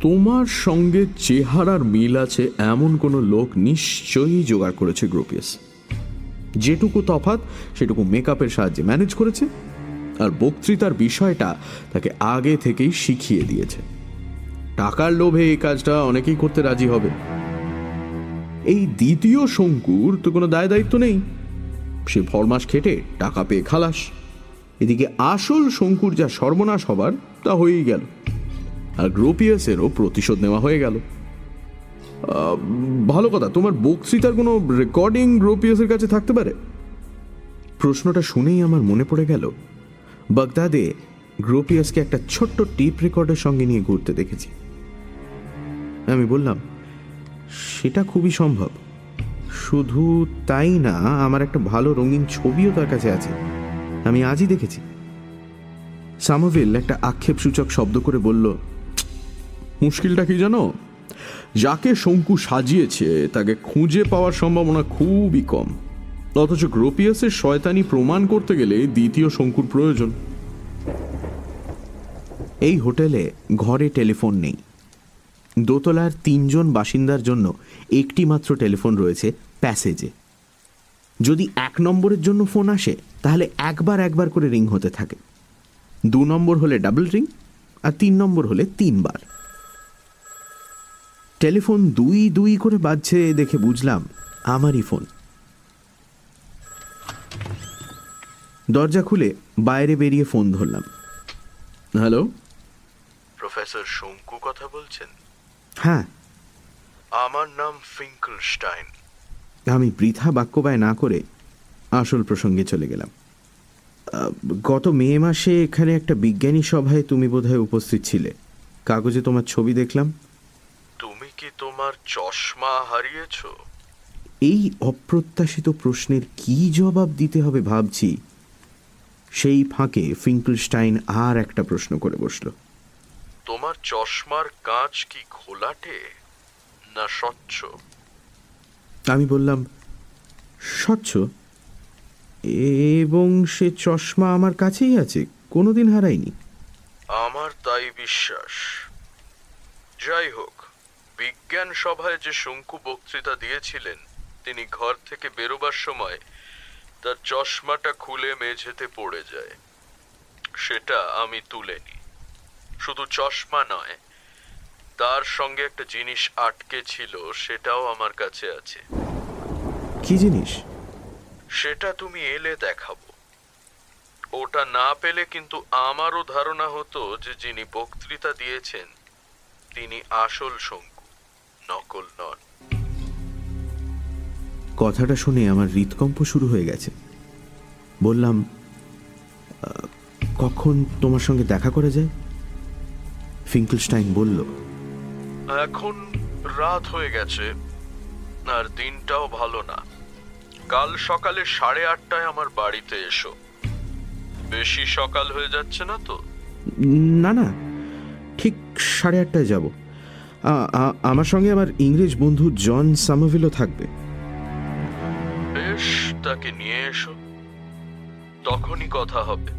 তোমার সঙ্গে চেহারার মিল আছে এমন কোনো লোক নিশ্চয়ই জোগাড় করেছে গ্রোপিয়াস। যেটুকু তফাৎ, সেটুকু মেকআপের সাহায্যে ম্যানেজ করেছে আর বক্তৃতার বিষয়টা তাকে আগে থেকেই শিখিয়ে দিয়েছে। টাকার লোভে এই কাজটা অনেকেই করতে রাজি হবে এই দ্বিতীয় শঙ্কুর তো কোনো দায় দায়িত্ব নেই। সে ফরমাস খেটে টাকা পেয়ে খালাস। এদিকে আসল শঙ্কুর যা সর্বনাশ হবার তা হয়েই গেল। আর গ্রোপিয়াসেরও প্রতিশোধ নেওয়া হয়ে গেল। ভালো কথা, তোমার বক্তৃতার কোনো রেকর্ডিং গ্রোপিয়াসের কাছে থাকতে পারে? প্রশ্নটা শুনেই আমার মনে পড়ে গেল, বাগদাদে গ্রোপিয়াসকে একটা ছোট্ট টিপ রেকর্ডের সঙ্গে নিয়ে ঘুরতে দেখেছি। আমি বললাম, সেটা খুবই সম্ভব। শুধু তাই না, আমার একটা ভালো রঙিন ছবিও তার কাছে আছে। আমি আজই দেখেছি। সামভিল একটা আক্ষেপসূচক শব্দ করে বলল, মুশকিলটা কি জানো? যাকে শঙ্কু সাজিয়েছে, তাকে খুঁজে পাওয়ার সম্ভাবনা খুবই কম। অথচ গ্রোপিয়াসের শয়তানি প্রমাণ করতে গেলে দ্বিতীয় শঙ্কুর প্রয়োজন। এই হোটেলে ঘরে টেলিফোন নেই। দোতলার তিনজন বাসিন্দার জন্য একটি মাত্র টেলিফোন রয়েছে প্যাসেজে। যদি এক নম্বরের জন্য ফোন আসে, তাহলে একবার একবার করে রিং হতে থাকে। দু নম্বর হলে ডাবল রিং আর তিন নম্বর হলে তিনবার। টেলিফোন দুই দুই করে বাজছে দেখে বুঝলাম আমারই ফোন। দরজা খুলে বাইরে বেরিয়ে ফোন ধরলাম। হ্যালো? প্রফেসর শঙ্কু কথা বলছেন? হ্যাঁ। আমার নাম ফিঙ্কলস্টাইন। আমি বৃথা বাক্যবায় না করে আসল প্রসঙ্গে চলে গেলাম। গত মে মাসে এখানে একটা বিজ্ঞানী সভায় তুমি বোধহয় উপস্থিত ছিলে। কাগজে তোমার ছবি দেখলাম। কি তোমার চশমা হারিয়েছো? এই অপ্রত্যাশিত প্রশ্নের কি জবাব দিতে হবে ভাবছি। সেই ফাঁকে ফিঙ্কলস্টাইন আর একটা প্রশ্ন করে বসল। তোমার চশমার কাঁচ কি ঘোলাটে না স্বচ্ছ? আমি বললাম স্বচ্ছ। এবং সে চশমা আমার কাছেই আছে কোনোদিন হারাইনি আমার তাই বিশ্বাস। যাই হোক বিজ্ঞান সভায় যে শঙ্কু বক্তৃতা দিয়েছিলেন তিনি ঘর থেকে বেরোবার সময় তার চশমাটা খুলে মেঝেতে পড়ে যায়। সেটা আমি তুলেনি। শুধু চশমা নয় তার সঙ্গে একটা জিনিস আটকে ছিল সেটাও আমার কাছে আছে। কি জিনিস? সেটা তুমি এলে দেখাবো। ওটা না পেলে কিন্তু আমারও ধারণা হতো যে যিনি বক্তৃতা দিয়েছেন তিনি আসল শঙ্কু নকল নন। কথাটা শুনে আমার হৃদকম্প শুরু হয়ে গেছে। বললাম কখন তোমার সঙ্গে দেখা করা যায়? ফিঙ্কলস্টাইন বলল এখন রাত হয়ে গেছে আর দিনটাও ভালো না। কাল সকালে সাড়ে আটটায় আমার বাড়িতে এসো। বেশি সকাল হয়ে যাচ্ছে না তো? না না ঠিক সাড়ে আটটায় যাব। আমার সঙ্গে আমার ইংরেজ বন্ধু জন সামাভিলও থাকবে। বেশ তাকে নিয়ে এসো। তখনই কথা হবে।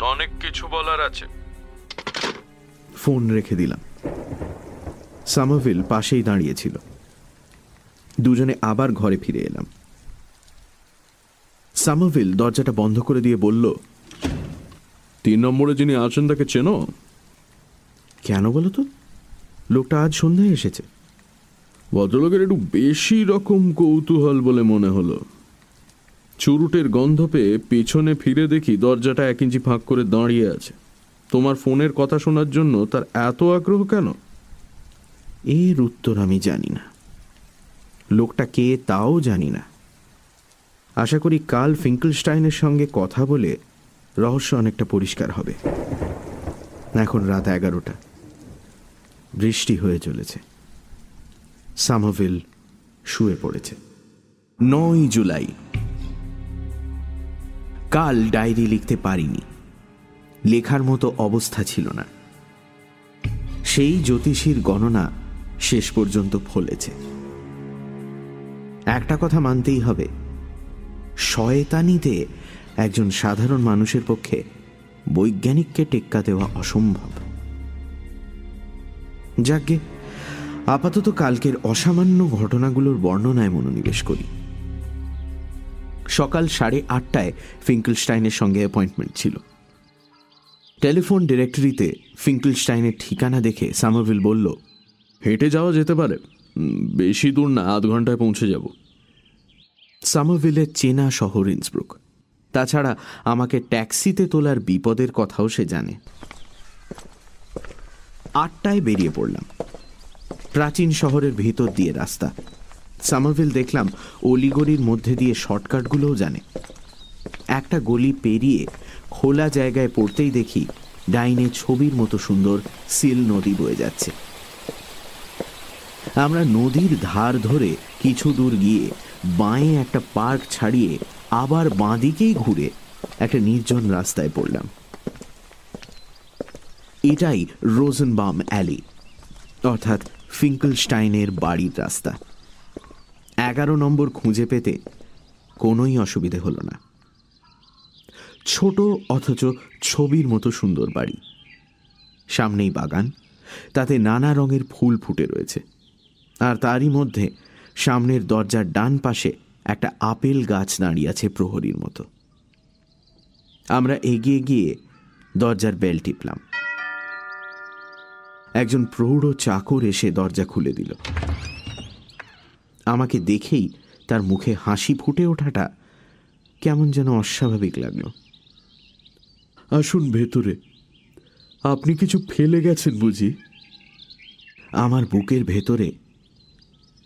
অনেক কিছু বলার আছে। ফোন রেখে দিলাম। সামাভিল পাশেই দাঁড়িয়েছিল। দুজনে আবার ঘরে ফিরে এলাম। সামাভিল দরজাটা বন্ধ করে দিয়ে বলল তিন নম্বরে যিনি আছেন তাকে চেনো? কেন বলো তো? লোকটা আজ সন্ধ্যায় এসেছে। ভদ্রলোকের একটু বেশি রকম কৌতূহল বলে মনে হলো। চুরুটের গন্ধ পেয়ে পেছনে ফিরে দেখি দরজাটা এক ইঞ্চি ফাঁক করে দাঁড়িয়ে আছে। তোমার ফোনের কথা শোনার জন্য তার এত আগ্রহ কেন? এর উত্তর আমি জানি না। লোকটা কে তাও জানি না। আশা করি কাল ফিঙ্কলস্টাইনের সঙ্গে কথা বলে রহস্য অনেকটা পরিষ্কার হবে। এখন রাত এগারোটা। বৃষ্টি হয়ে চলেছে। সামভিল শুয়ে পড়েছে। নয় জুলাই। কাল ডায়েরি লিখতে পারিনি। লেখার মতো অবস্থা ছিল না। সেই জ্যোতিষীর গণনা শেষ পর্যন্ত ফলেছে। একটা কথা মানতেই হবে। শয়তানিতে একজন সাধারণ মানুষের পক্ষে বৈজ্ঞানিককে টেক্কা দেওয়া অসম্ভব। যাকে আপাতত কালকের অসামান্য ঘটনাগুলোর বর্ণনায় মনোনিবেশ করি। সকাল সাড়ে আটটায় ফিঙ্কলস্টাইনের সঙ্গে অ্যাপয়েন্টমেন্ট ছিল। টেলিফোন ডিরেক্টরিতে ফিঙ্কলস্টাইনের ঠিকানা দেখে সামারভিল বলল হেঁটে যাওয়া যেতে পারে। বেশি দূর না আধ ঘন্টায় পৌঁছে যাব। সামারভিলের চেনা শহর ইন্সব্রুক। তাছাড়া আমাকে ট্যাক্সিতে তোলার বিপদের কথাও সে জানে। আটটায় বেরিয়ে পড়লাম। প্রাচীন শহরের ভিতর দিয়ে রাস্তা। সামারভিল দেখলাম অলিগলির মধ্যে দিয়ে শর্টকাটগুলোও জানে। একটা গলি পেরিয়ে খোলা জায়গায় পড়তেই দেখি ডাইনে ছবির মতো সুন্দর সিল নদী বয়ে যাচ্ছে। আমরা নদীর ধার ধরে কিছু দূর গিয়ে বাঁয়ে একটা পার্ক ছাড়িয়ে আবার বাঁদিকেই ঘুরে একটা নির্জন রাস্তায় পড়লাম। এটাই রোজেনবাম অ্যালি, অর্থাৎ ফিঙ্কলস্টাইনের বাড়ির রাস্তা। এগারো নম্বর খুঁজে পেতে কোনোই অসুবিধে হলো না। ছোট অথচ ছবির মতো সুন্দর বাড়ি। সামনেই বাগান, তাতে নানা রঙের ফুল ফুটে রয়েছে। আর তারই মধ্যে সামনের দরজার ডান পাশে একটা আপেল গাছ দাঁড়িয়ে আছে প্রহরীর মতো। আমরা এগিয়ে গিয়ে দরজার বেল টিপলাম। একজন প্রৌঢ় চাকর এসে দরজা খুলে দিল। আমাকে দেখেই তার মুখে হাসি ফুটে ওঠাটা কেমন যেন অস্বাভাবিক লাগল। আসুন ভেতরে। আপনি কিছু ফেলে গেছেন বুঝি? আমার বুকের ভেতরে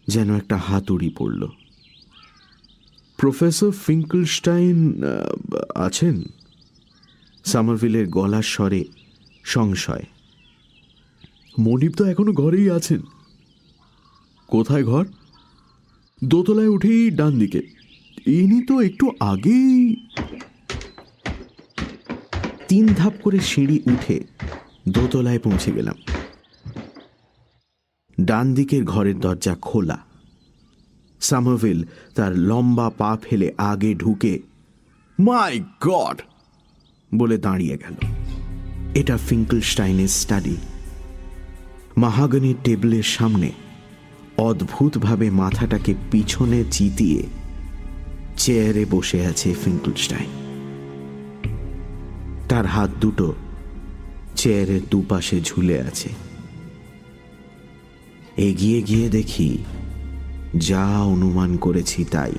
যেন একটা হাতুড়ি পড়ল। প্রফেসর ফিঙ্কলস্টাইন আছেন? সামারভিলের গলার স্বরে সংশয়। মনিব তো এখনও ঘরেই আছেন। কোথায় ঘর? দোতলায় উঠেই ডান দিকে। ইনি তো একটু আগেই তিন ধাপ করে সিঁড়ি উঠে দোতলায় পৌঁছে গেলাম। ডান দিকের ঘরের দরজা খোলা। সামারভিল তার লম্বা পা ফেলে আগে ঢুকে, মাই গড! বলে দাঁড়িয়ে গেল। এটা ফিঙ্কলস্টাইনের স্টাডি। মাহাগনির টেবিলের সামনে অদ্ভুতভাবে মাথাটাকে পিছনে চিতিয়ে চেয়ারে বসে আছে ফিঙ্কলস্টাইন। তার হাত দুটো চেয়ারের দুপাশে ঝুলে আছে। এগিয়ে গিয়ে দেখি যা অনুমান করেছি তাই।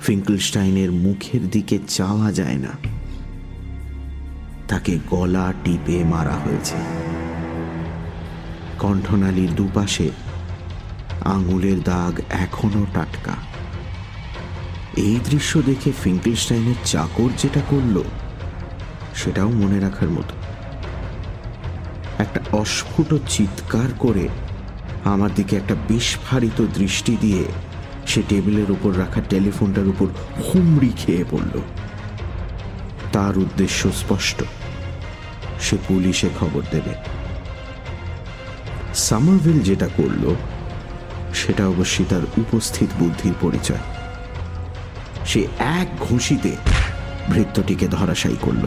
ফিঙ্কলস্টাইনের মুখের দিকে চাওয়া যায় না। তাকে গলা টিপে মারা হয়েছে। কণ্ঠনালীর দুপাশে আঙুলের দাগ এখনও টাটকা। এই দৃশ্য দেখে ফিঙ্কলস্টাইনের চাকর যেটা করল, সেটাও মনে রাখার মতো। একটা অস্ফুট চিৎকার করে আমার দিকে একটা বিস্ফারিত দৃষ্টি দিয়ে সে টেবিলের উপর রাখা টেলিফোনটার উপর হুমড়ি খেয়ে পড়ল। তার উদ্দেশ্য স্পষ্ট। সে পুলিশে খবর দেবে। সামারভিল যেটা করল সেটা অবশ্যই তার উপস্থিত বুদ্ধির পরিচয়। সে এক ঘুষিতে ভৃত্যটিকে ধরাশায়ী করল।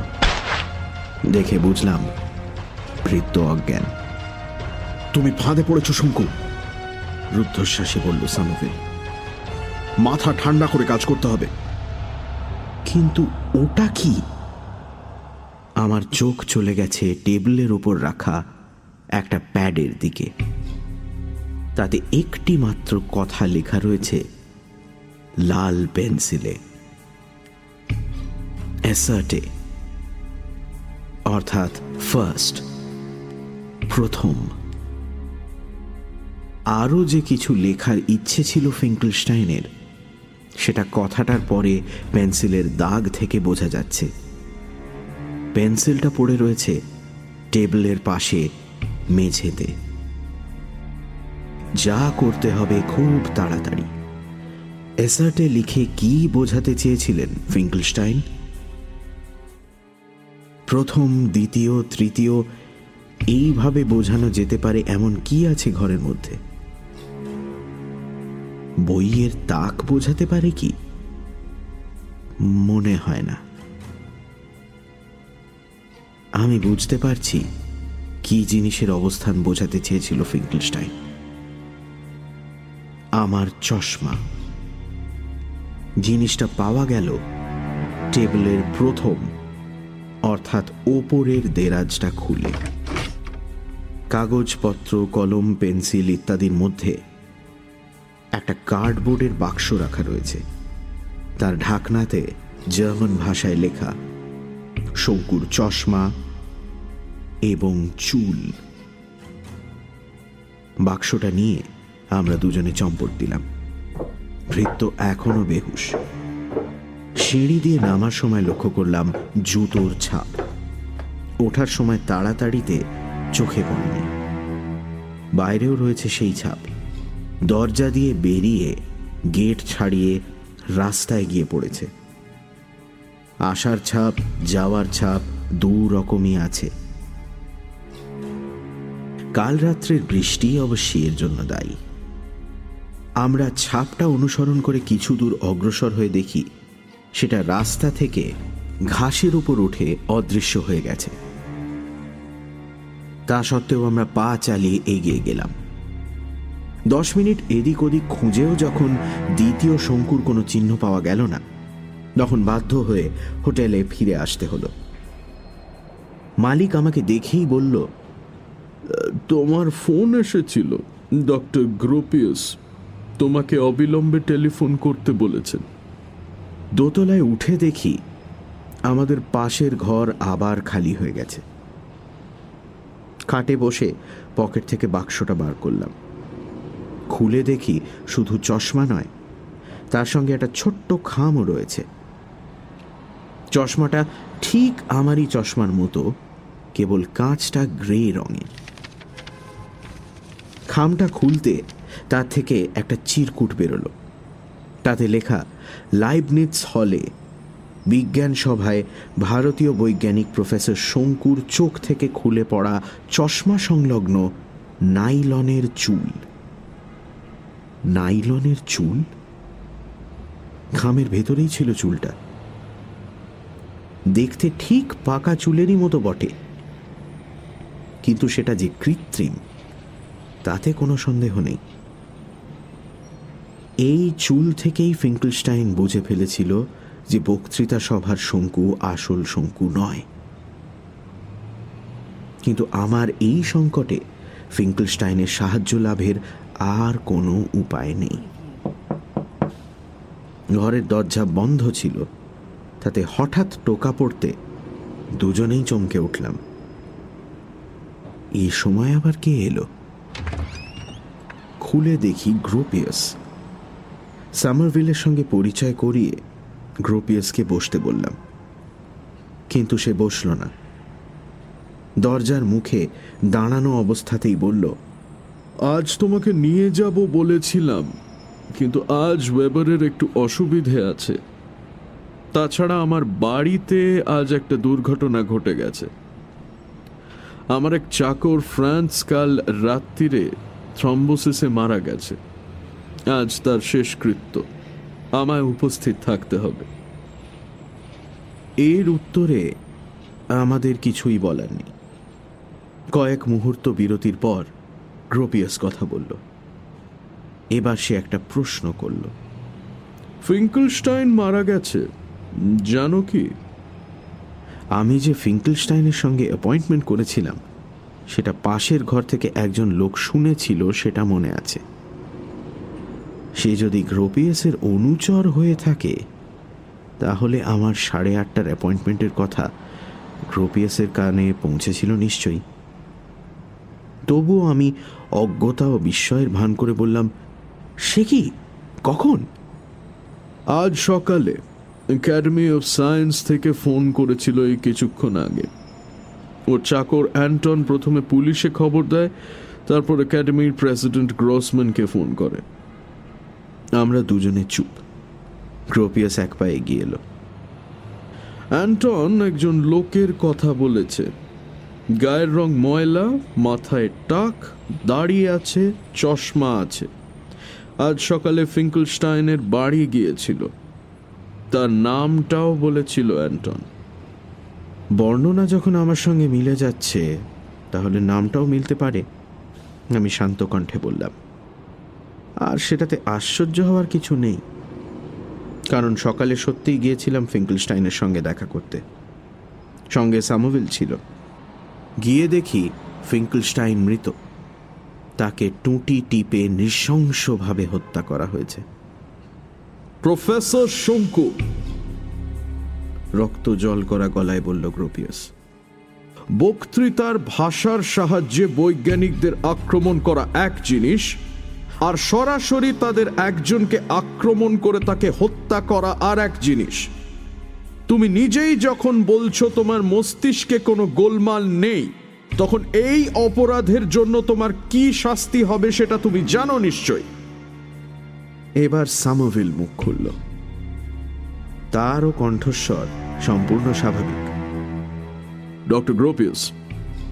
দেখে বুঝলাম ভৃত্য অজ্ঞান। তুমি ফাঁদে পড়েছ শঙ্কু। রুদ্ধশ্বাসে বলল সামারভিল মাথা ঠান্ডা করে কাজ করতে হবে। কিন্তু ওটা কি? আমার চোখ চলে গেছে টেবিলের উপর রাখা একটা প্যাডের দিকে। তাতে একটি মাত্র কথা লেখা রয়েছে, লাল পেন্সিলে। অ্যাসার্টে অর্থাৎ ফার্স্ট প্রথম। আরও যে কিছু লেখার ইচ্ছে ছিল ফিঙ্কলস্টাইনের, সেটা কথাটার পরে পেন্সিলের দাগ থেকে বোঝা যাচ্ছে। পেন্সিলটা পড়ে রয়েছে টেবিলের পাশে মেঝেতে। যা করতে হবে খুব তাড়াতাড়ি। এসার্টে লিখে কি বোঝাতে চেয়েছিলেন ফিঙ্কলস্টাইন? প্রথম, দ্বিতীয়, তৃতীয়, এইভাবে বোঝানো যেতে পারে এমন কি আছে ঘরের মধ্যে? বইয়ের তাক বোঝাতে পারে কি? মনে হয় না। আমি বুঝতে পারছি। কি জিনিসের অবস্থান বোঝাতে চেয়েছিল ফিঙ্কলস্টাইন? আমার চশমা। জিনিসটা পাওয়া গেল টেবিলের প্রথম, অর্থাৎ ওপরের দেরাজটা খুলে। কাগজপত্র, কলম, পেন্সিল ইত্যাদির মধ্যে একটা কার্ডবোর্ডের বাক্স রাখা রয়েছে। তার ঢাকনাতে জার্মান ভাষায় লেখা, শঙ্কুর চশমা এবং চুল। বাক্সটা নিয়ে আমরা দুজনে চম্পট দিলাম। ভৃত্য এখনও বেহুশ। সিঁড়ি দিয়ে নামার সময় লক্ষ্য করলাম জুতোর ছাপ। ওঠার সময় তাড়াতাড়িতে চোখে পড়েনি। বাইরেও রয়েছে সেই ছাপ। দরজা দিয়ে বেরিয়ে গেট ছাড়িয়ে রাস্তায় গিয়ে পড়েছে। আসার ছাপ, যাওয়ার ছাপ দু রকমই আছে। কাল রাত্রের বৃষ্টি অবশ্যই এর জন্য দায়ী। আমরা ছাপটা অনুসরণ করে কিছু দূর অগ্রসর হয়ে দেখি, সেটা রাস্তা থেকে ঘাসের উপর উঠে অদৃশ্য হয়ে গেছে। তা সত্ত্বেও আমরা পা চালিয়ে এগিয়ে গেলাম। দশ মিনিট এদিক ওদিক খুঁজেও যখন দ্বিতীয় শঙ্কুর কোনো চিহ্ন পাওয়া গেল না, তখন বাধ্য হয়ে হোটেলে ফিরে আসতে হলো। মালিক আমাকে দেখেই বলল তোমার ফোন এসেছিল, ডক্টর গ্রোপিয়াস। তোমাকে অবিলম্বে টেলিফোন করতে বলেছেন। দোতলায় উঠে দেখি আমাদের পাশের ঘর আবার খালি হয়ে গেছে। খাটে বসে পকেট থেকে বাক্সটা বার করলাম। খুলে দেখি শুধু চশমা নয়, তার সঙ্গে একটা ছোট্ট খামও রয়েছে। চশমাটা ঠিক আমারই চশমার মতো, কেবল কাঁচটা গ্রে রঙের। খামটা খুলতে তার থেকে একটা চিরকুট বেরোলো। তাতে লেখা লাইবনিটস হলে। বিজ্ঞান সভায় ভারতীয় বৈজ্ঞানিক প্রফেসর শঙ্কুর চোখ থেকে খুলে পড়া চশমা সংলগ্ন নাইলনের চুল। নাইলনের চুল? খামের ভেতরেই ছিল চুলটা। দেখতে ঠিক পাকা চুলেরই মতো বটে। কিন্তু সেটা যে কৃত্রিম তাতে কোনো সন্দেহ নেই। এই চুল থেকেই ফিঙ্কলস্টাইন বুঝে ফেলেছিল যে বক্তৃতা সভার শঙ্কু আসল শঙ্কু নয়। কিন্তু আমার এই সংকটে ফিঙ্কলস্টাইনের সাহায্য লাভের আর কোনো উপায় নেই। ঘরের দরজা বন্ধ ছিল। তাতে হঠাৎ টোকা পড়তে দুজনেই চমকে উঠলাম। এই সময় আবার কে এলো? খুলে দেখি গ্রোপিয়াস। সামারভিলের সঙ্গে পরিচয় করিয়ে গ্রোপিয়াসকে বসতে বললাম। কিন্তু সে বসল না। দরজার মুখে দাঁড়ানো অবস্থাতেই বলল, আজ তোমাকে নিয়ে যাব বলেছিলাম, কিন্তু আজ ওয়েবারের একটু অসুবিধে আছে। তাছাড়া আমার বাড়িতে আজ একটা দুর্ঘটনা ঘটে গেছে। আমার এক চাকর ফ্রান্স কাল রাত্রিরে থ্রম্বোসিসে মারা গেছে। আজ তার শেষকৃত্য। আমায় উপস্থিত থাকতে হবে। এর উত্তরে আমাদের কিছুই বলার নেই। কয়েক মুহূর্ত বিরতির পর গ্রোপিয়াস কথা বলল। এবার সে একটা প্রশ্ন করল। ফিঙ্কলস্টাইন মারা গেছে, জানো কি? আমি যে ফিঙ্কলস্টাইনের সঙ্গে অ্যাপয়েন্টমেন্ট করেছিলাম, সেটা পাশের ঘর থেকে একজন লোক শুনেছিল, সেটা মনে আছে। সে যদি গ্রোপিয়াসের অনুচর হয়ে থাকে, তাহলে আমার সাড়ে আটটার অ্যাপয়েন্টমেন্টের কথা গ্রোপিয়াসের কানে পৌঁছেছিল নিশ্চয়ই। তবুও আমি অজ্ঞতা ও বিস্ময়ের ভান করে বললাম, সে কি? কখন? আজ সকালে। একাডেমি অফ সায়েন্স থেকে ফোন করেছিল এই কিছুক্ষণ আগে। ওর চাকর অ্যান্টন প্রথমে পুলিশে খবর দেয়, তারপর একাডেমির প্রেসিডেন্ট গ্রসম্যানকে ফোন করে। আমরা দুজনে চুপ। গ্রোপিয়াস এক পায়ে এগিয়ে এলো। অ্যান্টন একজন লোকের কথা বলেছে। গায়ের রং ময়লা, মাথায় টাক, দাড়িয়ে আছে, চশমা আছে। আজ সকালে ফিঙ্কলস্টাইনের বাড়ি গিয়েছিল। তার নামটাও বলেছিল অ্যান্টন। বর্ণনা যখন আমার সঙ্গে মিলে যাচ্ছে, তাহলে নামটাও মিলতে পারে, আমি শান্ত কণ্ঠে বললাম। আর সেটাতে আশ্চর্য হওয়ার কিছু নেই, কারণ সকালে সত্যিই গিয়েছিলাম ফিঙ্কলস্টাইনের সঙ্গে দেখা করতে। সঙ্গে সামোভিল ছিল। গিয়ে দেখি ফিঙ্কলস্টাইন মৃত। তাকে টুটি টিপে নৃশংসভাবে হত্যা করা হয়েছে। প্রফেসর শঙ্কু। রক্ত জল করা গলায় বলল গ্রোপিয়াস, বক্তৃতার ভাষার সাহায্যে বৈজ্ঞানিকদের আক্রমণ করা এক জিনিস, আর সরাসরি তাদের একজনকে আক্রমণ করে তাকে হত্যা করা আর এক জিনিস। তুমি নিজেই যখন বলছো তোমার মস্তিষ্কে কোনো গোলমাল নেই, তখন এই অপরাধের জন্য তোমার কি শাস্তি হবে সেটা তুমি জানো নিশ্চয় এবার সামোভিল মুখ খুলল। তারও কণ্ঠস্বর সম্পূর্ণ স্বাভাবিক। ডক্টর গ্রোপিয়াস,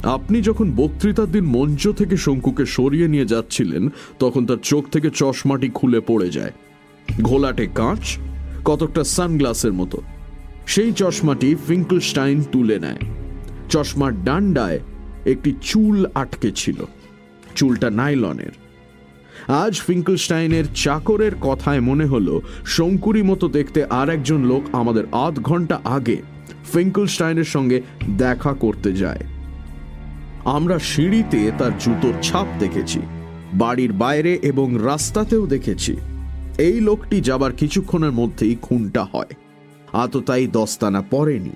আপনি যখন বক্তৃতার দিন মঞ্চ থেকে শঙ্কুকে সরিয়ে নিয়ে যাচ্ছিলেন, তখন তার চোখ থেকে চশমাটি খুলে পড়ে যায়। ঘোলাটে কাঁচ, কতকটা সানগ্লাসের মতো। সেই চশমাটি ফিঙ্কলস্টাইন তুলে নেয়। চশমার ডান্ডায় একটি চুল আটকে ছিল। চুলটা নাইলনের। আজ ফিঙ্কলস্টাইনের চাকরের কথায় মনে হলো শঙ্কুরি মতো দেখতে আর একজন লোক আমাদের আধ ঘণ্টা আগে ফিঙ্কলস্টাইনের সঙ্গে দেখা করতে যায়। আমরা সিঁড়িতে তার জুতোর ছাপ দেখেছি, বাড়ির বাইরে এবং রাস্তাতেও দেখেছি। এই লোকটি যাবার কিছুক্ষণের মধ্যেই খুনটা হয় আততাই দস্তানা পরেনি।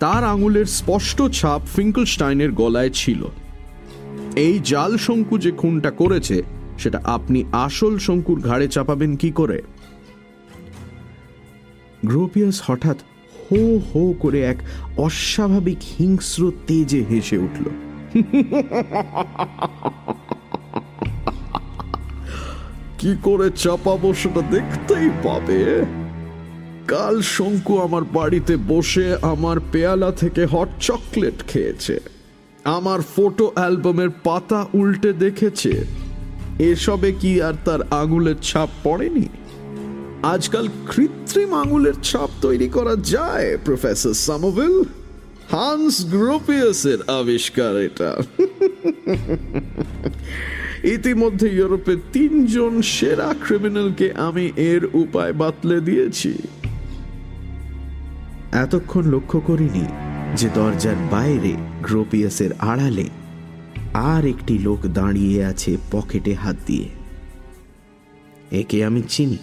তার আঙুলের স্পষ্ট ছাপ ফিঙ্কলস্টাইনের গলায় ছিল। এই জাল শঙ্কু যে খুনটা করেছে সেটা আপনি আসল শঙ্কুর ঘাড়ে চাপাবেন কি করে? গ্রোপিয়াস হঠাৎ হো হো করে এক অস্বাভাবিক হিংস্র তেজে হেসে উঠল। কি করে চাপাবো সেটা দেখতেই পাবে। কাল শঙ্কু আমার বাড়িতে বসে আমার পেয়ালা থেকে হট চকলেট খেয়েছে। আমার ফটো অ্যালবামের পাতা উল্টে দেখেছে। এসবে কি আর তার আঙুলের ছাপ পড়েনি? আজকাল কৃত্রিম আঙুলের ছাপ তৈরি করা যায়, প্রফেসর সামোভেল। হান্স গ্রোপিয়াসের আবিষ্কার এটা। ইতিমধ্যে ইউরোপের তিনজন সেরা ক্রিমিনালকে আমি এর উপায় বাতলে দিয়েছি। এতক্ষণ লক্ষ্য করিনি যে দরজার বাইরে গ্রোপিয়াসের আড়ালে আর একটি লোক দাঁড়িয়ে আছে পকেটে হাত দিয়ে। একে আমি চিনি।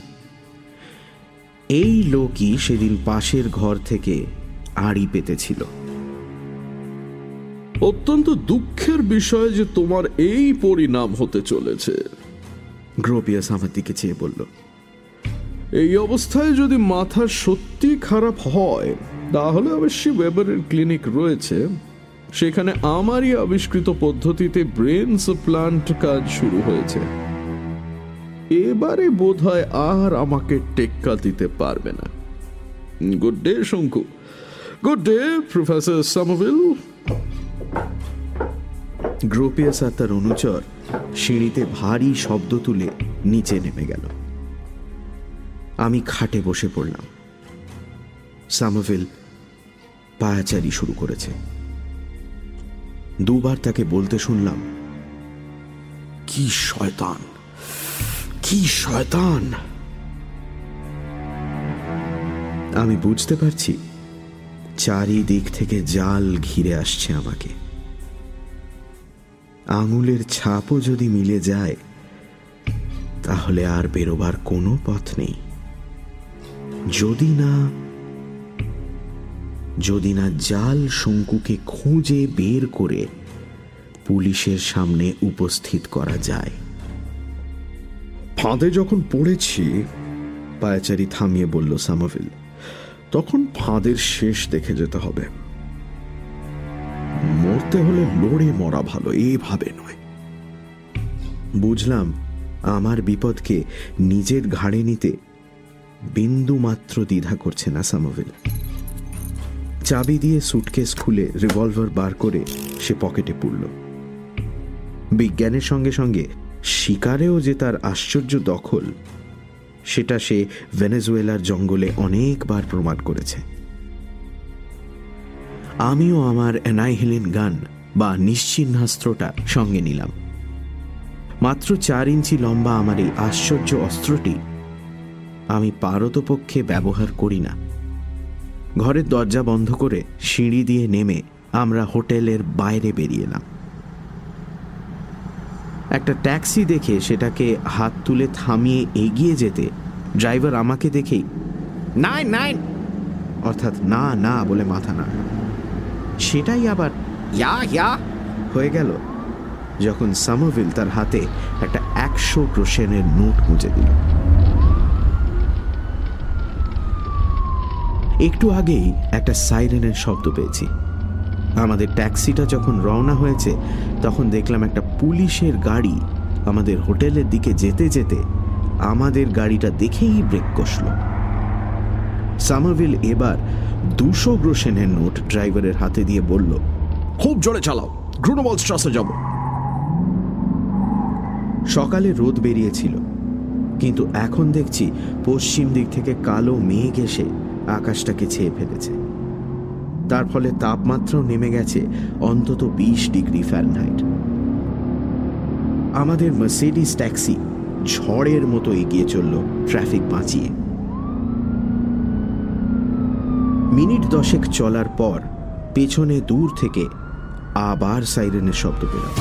এই লোকই সেদিন পাশের ঘর থেকে আড়ি পেতেছিল। অত্যন্ত দুঃখের বিষয় যে তোমার এই পরিণাম হতে চলেছে। গ্রোপিয়াস আমার দিকে চেয়ে বলল এই অবস্থায় যদি মাথা সত্যি খারাপ হয় তাহলে অবশ্যই ওয়েবারের ক্লিনিক রয়েছে। সেখানে আমারই আবিষ্কৃত পদ্ধতিতে ব্রেন প্লান্ট কাজ শুরু হয়েছে। এবারে বোধহয় আর আমাকে টেক্কা দিতে পারবে না। Good day, Shonku. Good day, professor Summerville. Gropius আর তার অনুচর সিঁড়িতে ভারী শব্দ তুলে নিচে নেমে গেল। আমি খাটে বসে পড়লাম। সামভেল পায়াচারি শুরু করেছে। দুবার তাকে বলতে শুনলাম, কি শয়তান কি শয়তান? আমি বুঝতে পারছি, চারিদিক থেকে জাল ঘিরে আসছে আমাকে। আঙুলের ছাপও যদি মিলে যায়, তাহলে আর বেরোবার কোনো পথ নেই। যদি না যদি না জাল শঙ্কুকে খুঁজে বের করে পুলিশের সামনে উপস্থিত করা যায়। ফাঁদে যখন পড়েছি, পায়াচারি থামিয়ে বলল সামভিল, তখন ফাঁদের শেষ দেখে যেতে হবে। মরতে হলে লড়ে মরা ভালো, এভাবে নয়। বুঝলাম, আমার বিপদকে নিজের ঘাড়ে নিতে বিন্দু মাত্র দ্বিধা করছে না সামভিল। চাবি দিয়ে সুটকেস খুলে রিভলভার বার করে সে পকেটে পুরল বিজ্ঞানের সঙ্গে সঙ্গে শিকারেও যে তার আশ্চর্য দখল, সেটা সে ভেনেজুয়েলার জঙ্গলে অনেকবার প্রমাণ করেছে। আমিও আমার অ্যানাইহিলিন গান বা নিশ্চিহ্নাস্ত্রটা সঙ্গে নিলাম। মাত্র চার ইঞ্চি লম্বা আমার এই আশ্চর্য অস্ত্রটি আমি পারতপক্ষে ব্যবহার করি না। ঘরের দরজা বন্ধ করে সিঁড়ি দিয়ে নেমে আমরা হোটেলের বাইরে বেরিয়ে এলাম। একটা ট্যাক্সি দেখে সেটাকে হাত তুলে থামিয়ে এগিয়ে যেতে ড্রাইভার আমাকে দেখেই, নাইন নাইন! অর্থাৎ, না না, বলে মাথা না সেটাই আবার হয়ে গেল, যখন সামোভিল তার হাতে একটা একশো গ্রোসেনের নোট গুঁজে দিল। একটু আগেই একটা সাইরেনের শব্দ পেয়েছি। আমাদের ট্যাক্সিটা যখন রওনা হয়েছে তখন দেখলাম একটা পুলিশের গাড়ি আমাদের হোটেলের দিকে যেতে যেতে আমাদের গাড়িটা দেখেই ব্রেক কষল। সামারভিল এবার দুশো গ্রোসেনের নোট ড্রাইভারের হাতে দিয়ে বলল খুব জোরে চালাও গ্রুনোবল স্ট্রাসে যাব। সকালে রোদ বেরিয়েছিল কিন্তু এখন দেখছি পশ্চিম দিক থেকে কালো মেঘ এসে আকাশটাকে ছেয়ে ফেলেছে। তার ফলে তাপমাত্রাও নেমে গেছে অন্তত বিশ ডিগ্রি ফ্যারেনহাইট। আমাদের মার্সিডিস ট্যাক্সি ঝড়ের মতো এগিয়ে চলল ট্রাফিক বাঁচিয়ে। মিনিট দশেক চলার পর পেছনে দূর থেকে আবার সাইরেনের শব্দ পেলাম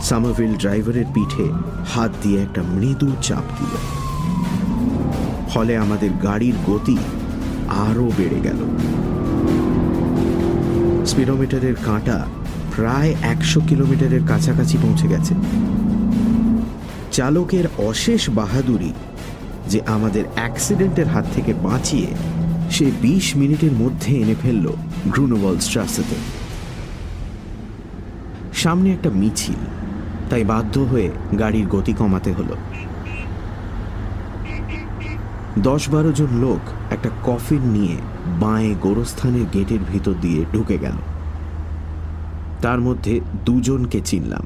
সামারভিল ড্রাইভারের পিঠে হাত দিয়ে একটা মৃদু চাপ দিল। ফলে আমাদের গাড়ির গতি আরও বেড়ে গেল। স্পিডোমিটারের কাঁটা প্রায় একশো কিলোমিটারের কাছাকাছি পৌঁছে গেছে। চালকের অশেষ বাহাদুরি যে আমাদের অ্যাক্সিডেন্টের হাত থেকে বাঁচিয়ে সে বিশ মিনিটের মধ্যে এনে ফেলল গ্রুনোবল স্ট্রাসেতে। সামনে একটা মিছিল, তাই বাধ্য হয়ে গাড়ির গতি কমাতে হলো। দশ বারো জন লোক একটা কফিন নিয়ে বাঁয়ে গোরস্থানের গেটের ভিতর দিয়ে ঢুকে গেল। তার মধ্যে দুজনকে চিনলাম।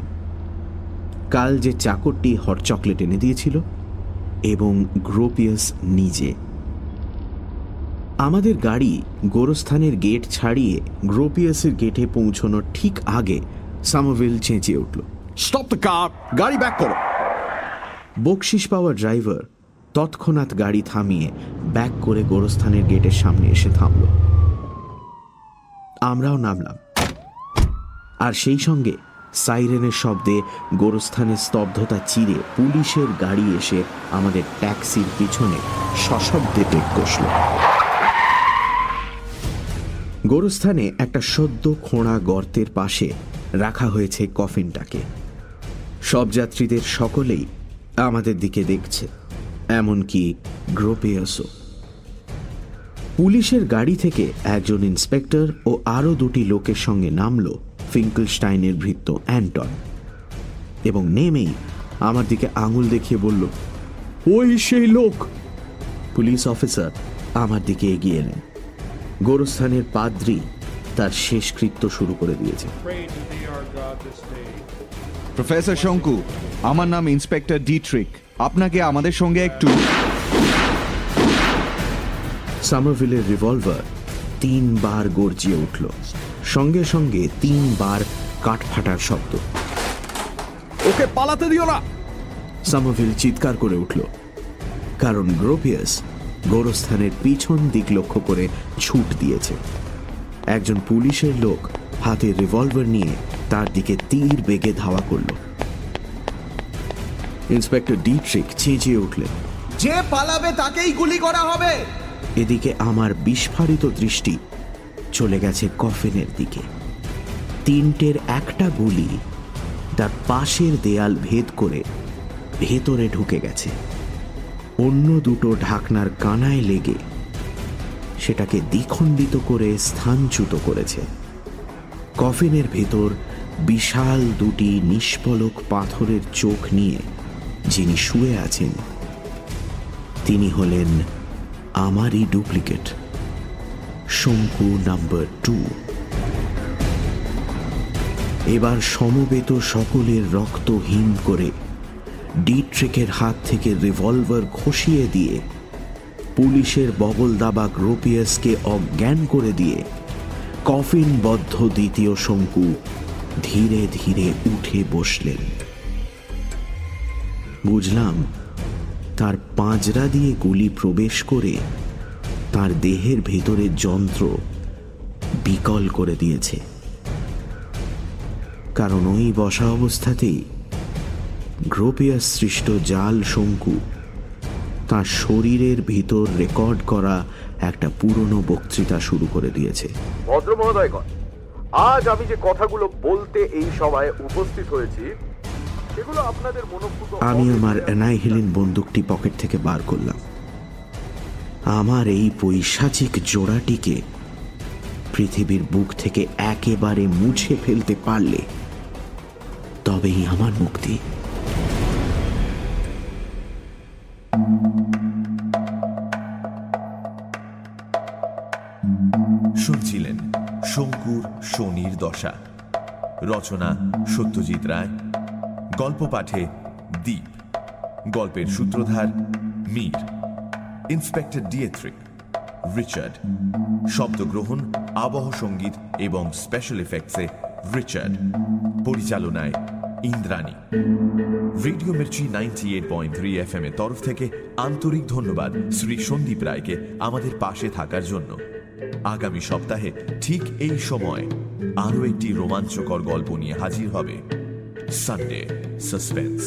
কাল যে চাকরটি হট চকলেট এনে দিয়েছিল এবং গ্রোপিয়াস নিজে। আমাদের গাড়ি গোরস্থানের গেট ছাড়িয়ে গ্রোপিয়াসের গেটে পৌঁছানোর ঠিক আগে সামোভিল চেঁচিয়ে উঠল, স্টপ দ্য কার, গাড়ি ব্যাক করো। বকশিস পাওয়া ড্রাইভার তৎক্ষণাৎ গাড়ি থামিয়ে ব্যাক করে গোরস্থানের গেটের সামনে এসে থামল। আমরাও নামলাম। আর সেই সঙ্গে সাইরেনের শব্দে গোরস্থানের স্তব্ধতা চিরে পুলিশের গাড়ি এসে আমাদের ট্যাক্সির পিছনে সশব্দে বেগ কষল। গোরস্থানে একটা সদ্য খোঁড়া গর্তের পাশে রাখা হয়েছে কফিনটাকে। সব যাত্রীদের সকলেই আমাদের দিকে দেখছে। এমনকি গ্রোপেয়াসও। পুলিশের গাড়ি থেকে একজন ইন্সপেক্টর ও আরও দুটি লোকের সঙ্গে নামল ফিঙ্কলস্টাইনের ভৃত্য অ্যান্টন এবং নেমেই আমার দিকে আঙুল দেখিয়ে বলল ওই সেই লোক! পুলিশ অফিসার আমার দিকে এগিয়ে এলেন। গোরস্থানের পাদ্রি তার শেষকৃত্য শুরু করে দিয়েছে। প্রফেসর শঙ্কু আমার নাম ইন্সপেক্টর ডিট্রিক। আপনাকে আমাদের সঙ্গে একটু সামারভিলের রিভলভার তিনবার গর্জিয়ে উঠল। সঙ্গে সঙ্গে তিনবার কাঠ ফাটার শব্দ। ওকে পালাতে দিও না! সামারভিল চিৎকার করে উঠল। কারণ গ্রোপিয়াস গোরস্থানের পিছন দিক লক্ষ্য করে ছুট দিয়েছে। একজন পুলিশের লোক হাতে রিভলভার নিয়ে তার দিকে তীর বেগে ধাওয়া করল। ইন্সপেক্টর ডিট্রিক চেঁচিয়ে উঠলেন। যে পালাবে তাকেই গুলি করা হবে। এদিকে আমার বিস্ফারিত দৃষ্টি চলে গেছে কফিনের দিকে। তিনটের একটা গুলি তার পাশের দেয়াল ভেদ করে ভেতরে ঢুকে গেছে। অন্য দুটো ঢাকনার কানায় লেগে সেটাকে দ্বিখণ্ডিত করে স্থানচ্যুত করেছে। কফিনের ভেতর বিশাল দুটি নিষ্পলক পাথরের চোখ নিয়ে যিনি শুয়ে আছেন, তিনি হলেন আমারই ডুপ্লিকেট, শঙ্কু নাম্বার টু। এবার সমবেত সকলের রক্ত হিম করে ডিট্রেকের হাত থেকে রিভলভার খসিয়ে দিয়ে পুলিশের বগল দাবা গ্রোপিয়াসকে অজ্ঞান করে দিয়ে কফিনবদ্ধ দ্বিতীয় শঙ্কু ধীরে ধীরে উঠে বসলেন। বুঝলাম, তার পাঁজরা দিয়ে গুলি প্রবেশ করে তার দেহের ভেতরের যন্ত্র বিকল করে দিয়েছে। কারণ ওই বসা অবস্থাতেই গ্রোপিয়াস সৃষ্ট জাল শঙ্কু তার শরীরের ভিতর রেকর্ড করা একটা পুরনো বক্তৃতা শুরু করে দিয়েছে। ভদ্র মহোদয়গণ আজ আমি যে কথাগুলো বলতে এই সভায় উপস্থিত হয়েছি আমি আমার অ্যানাইহিলিন বন্দুকটি পকেট থেকে বার করলাম। আমার এই পৈশাচিক জোড়াটিকে পৃথিবীর বুক থেকে একেবারে মুছে ফেলতে পারলে তবেই আমার মুক্তি। শুনছিলেন শঙ্কুর শনির দশা। রচনা সত্যজিৎ রায়। গল্প পাঠে দ্বীপ গল্পের সূত্রধার মীর, ইন্সপেক্টর ডিয়েথ্রিক রিচার্ড, শব্দগ্রহণ, আবহ সংগীত এবং স্পেশাল এফেক্টসে রিচার্ড, পরিচালনায় Indrani. Radio Mirchi ninety eight point three F M এর তরফ থেকে আন্তরিক ধন্যবাদ শ্রী সন্দীপ রায়কে আমাদের পাশে থাকার জন্য। আগামী সপ্তাহে ঠিক এই সময় আরও একটি রোমাঞ্চকর গল্প নিয়ে হাজির হবে সানডে সাসপেন্স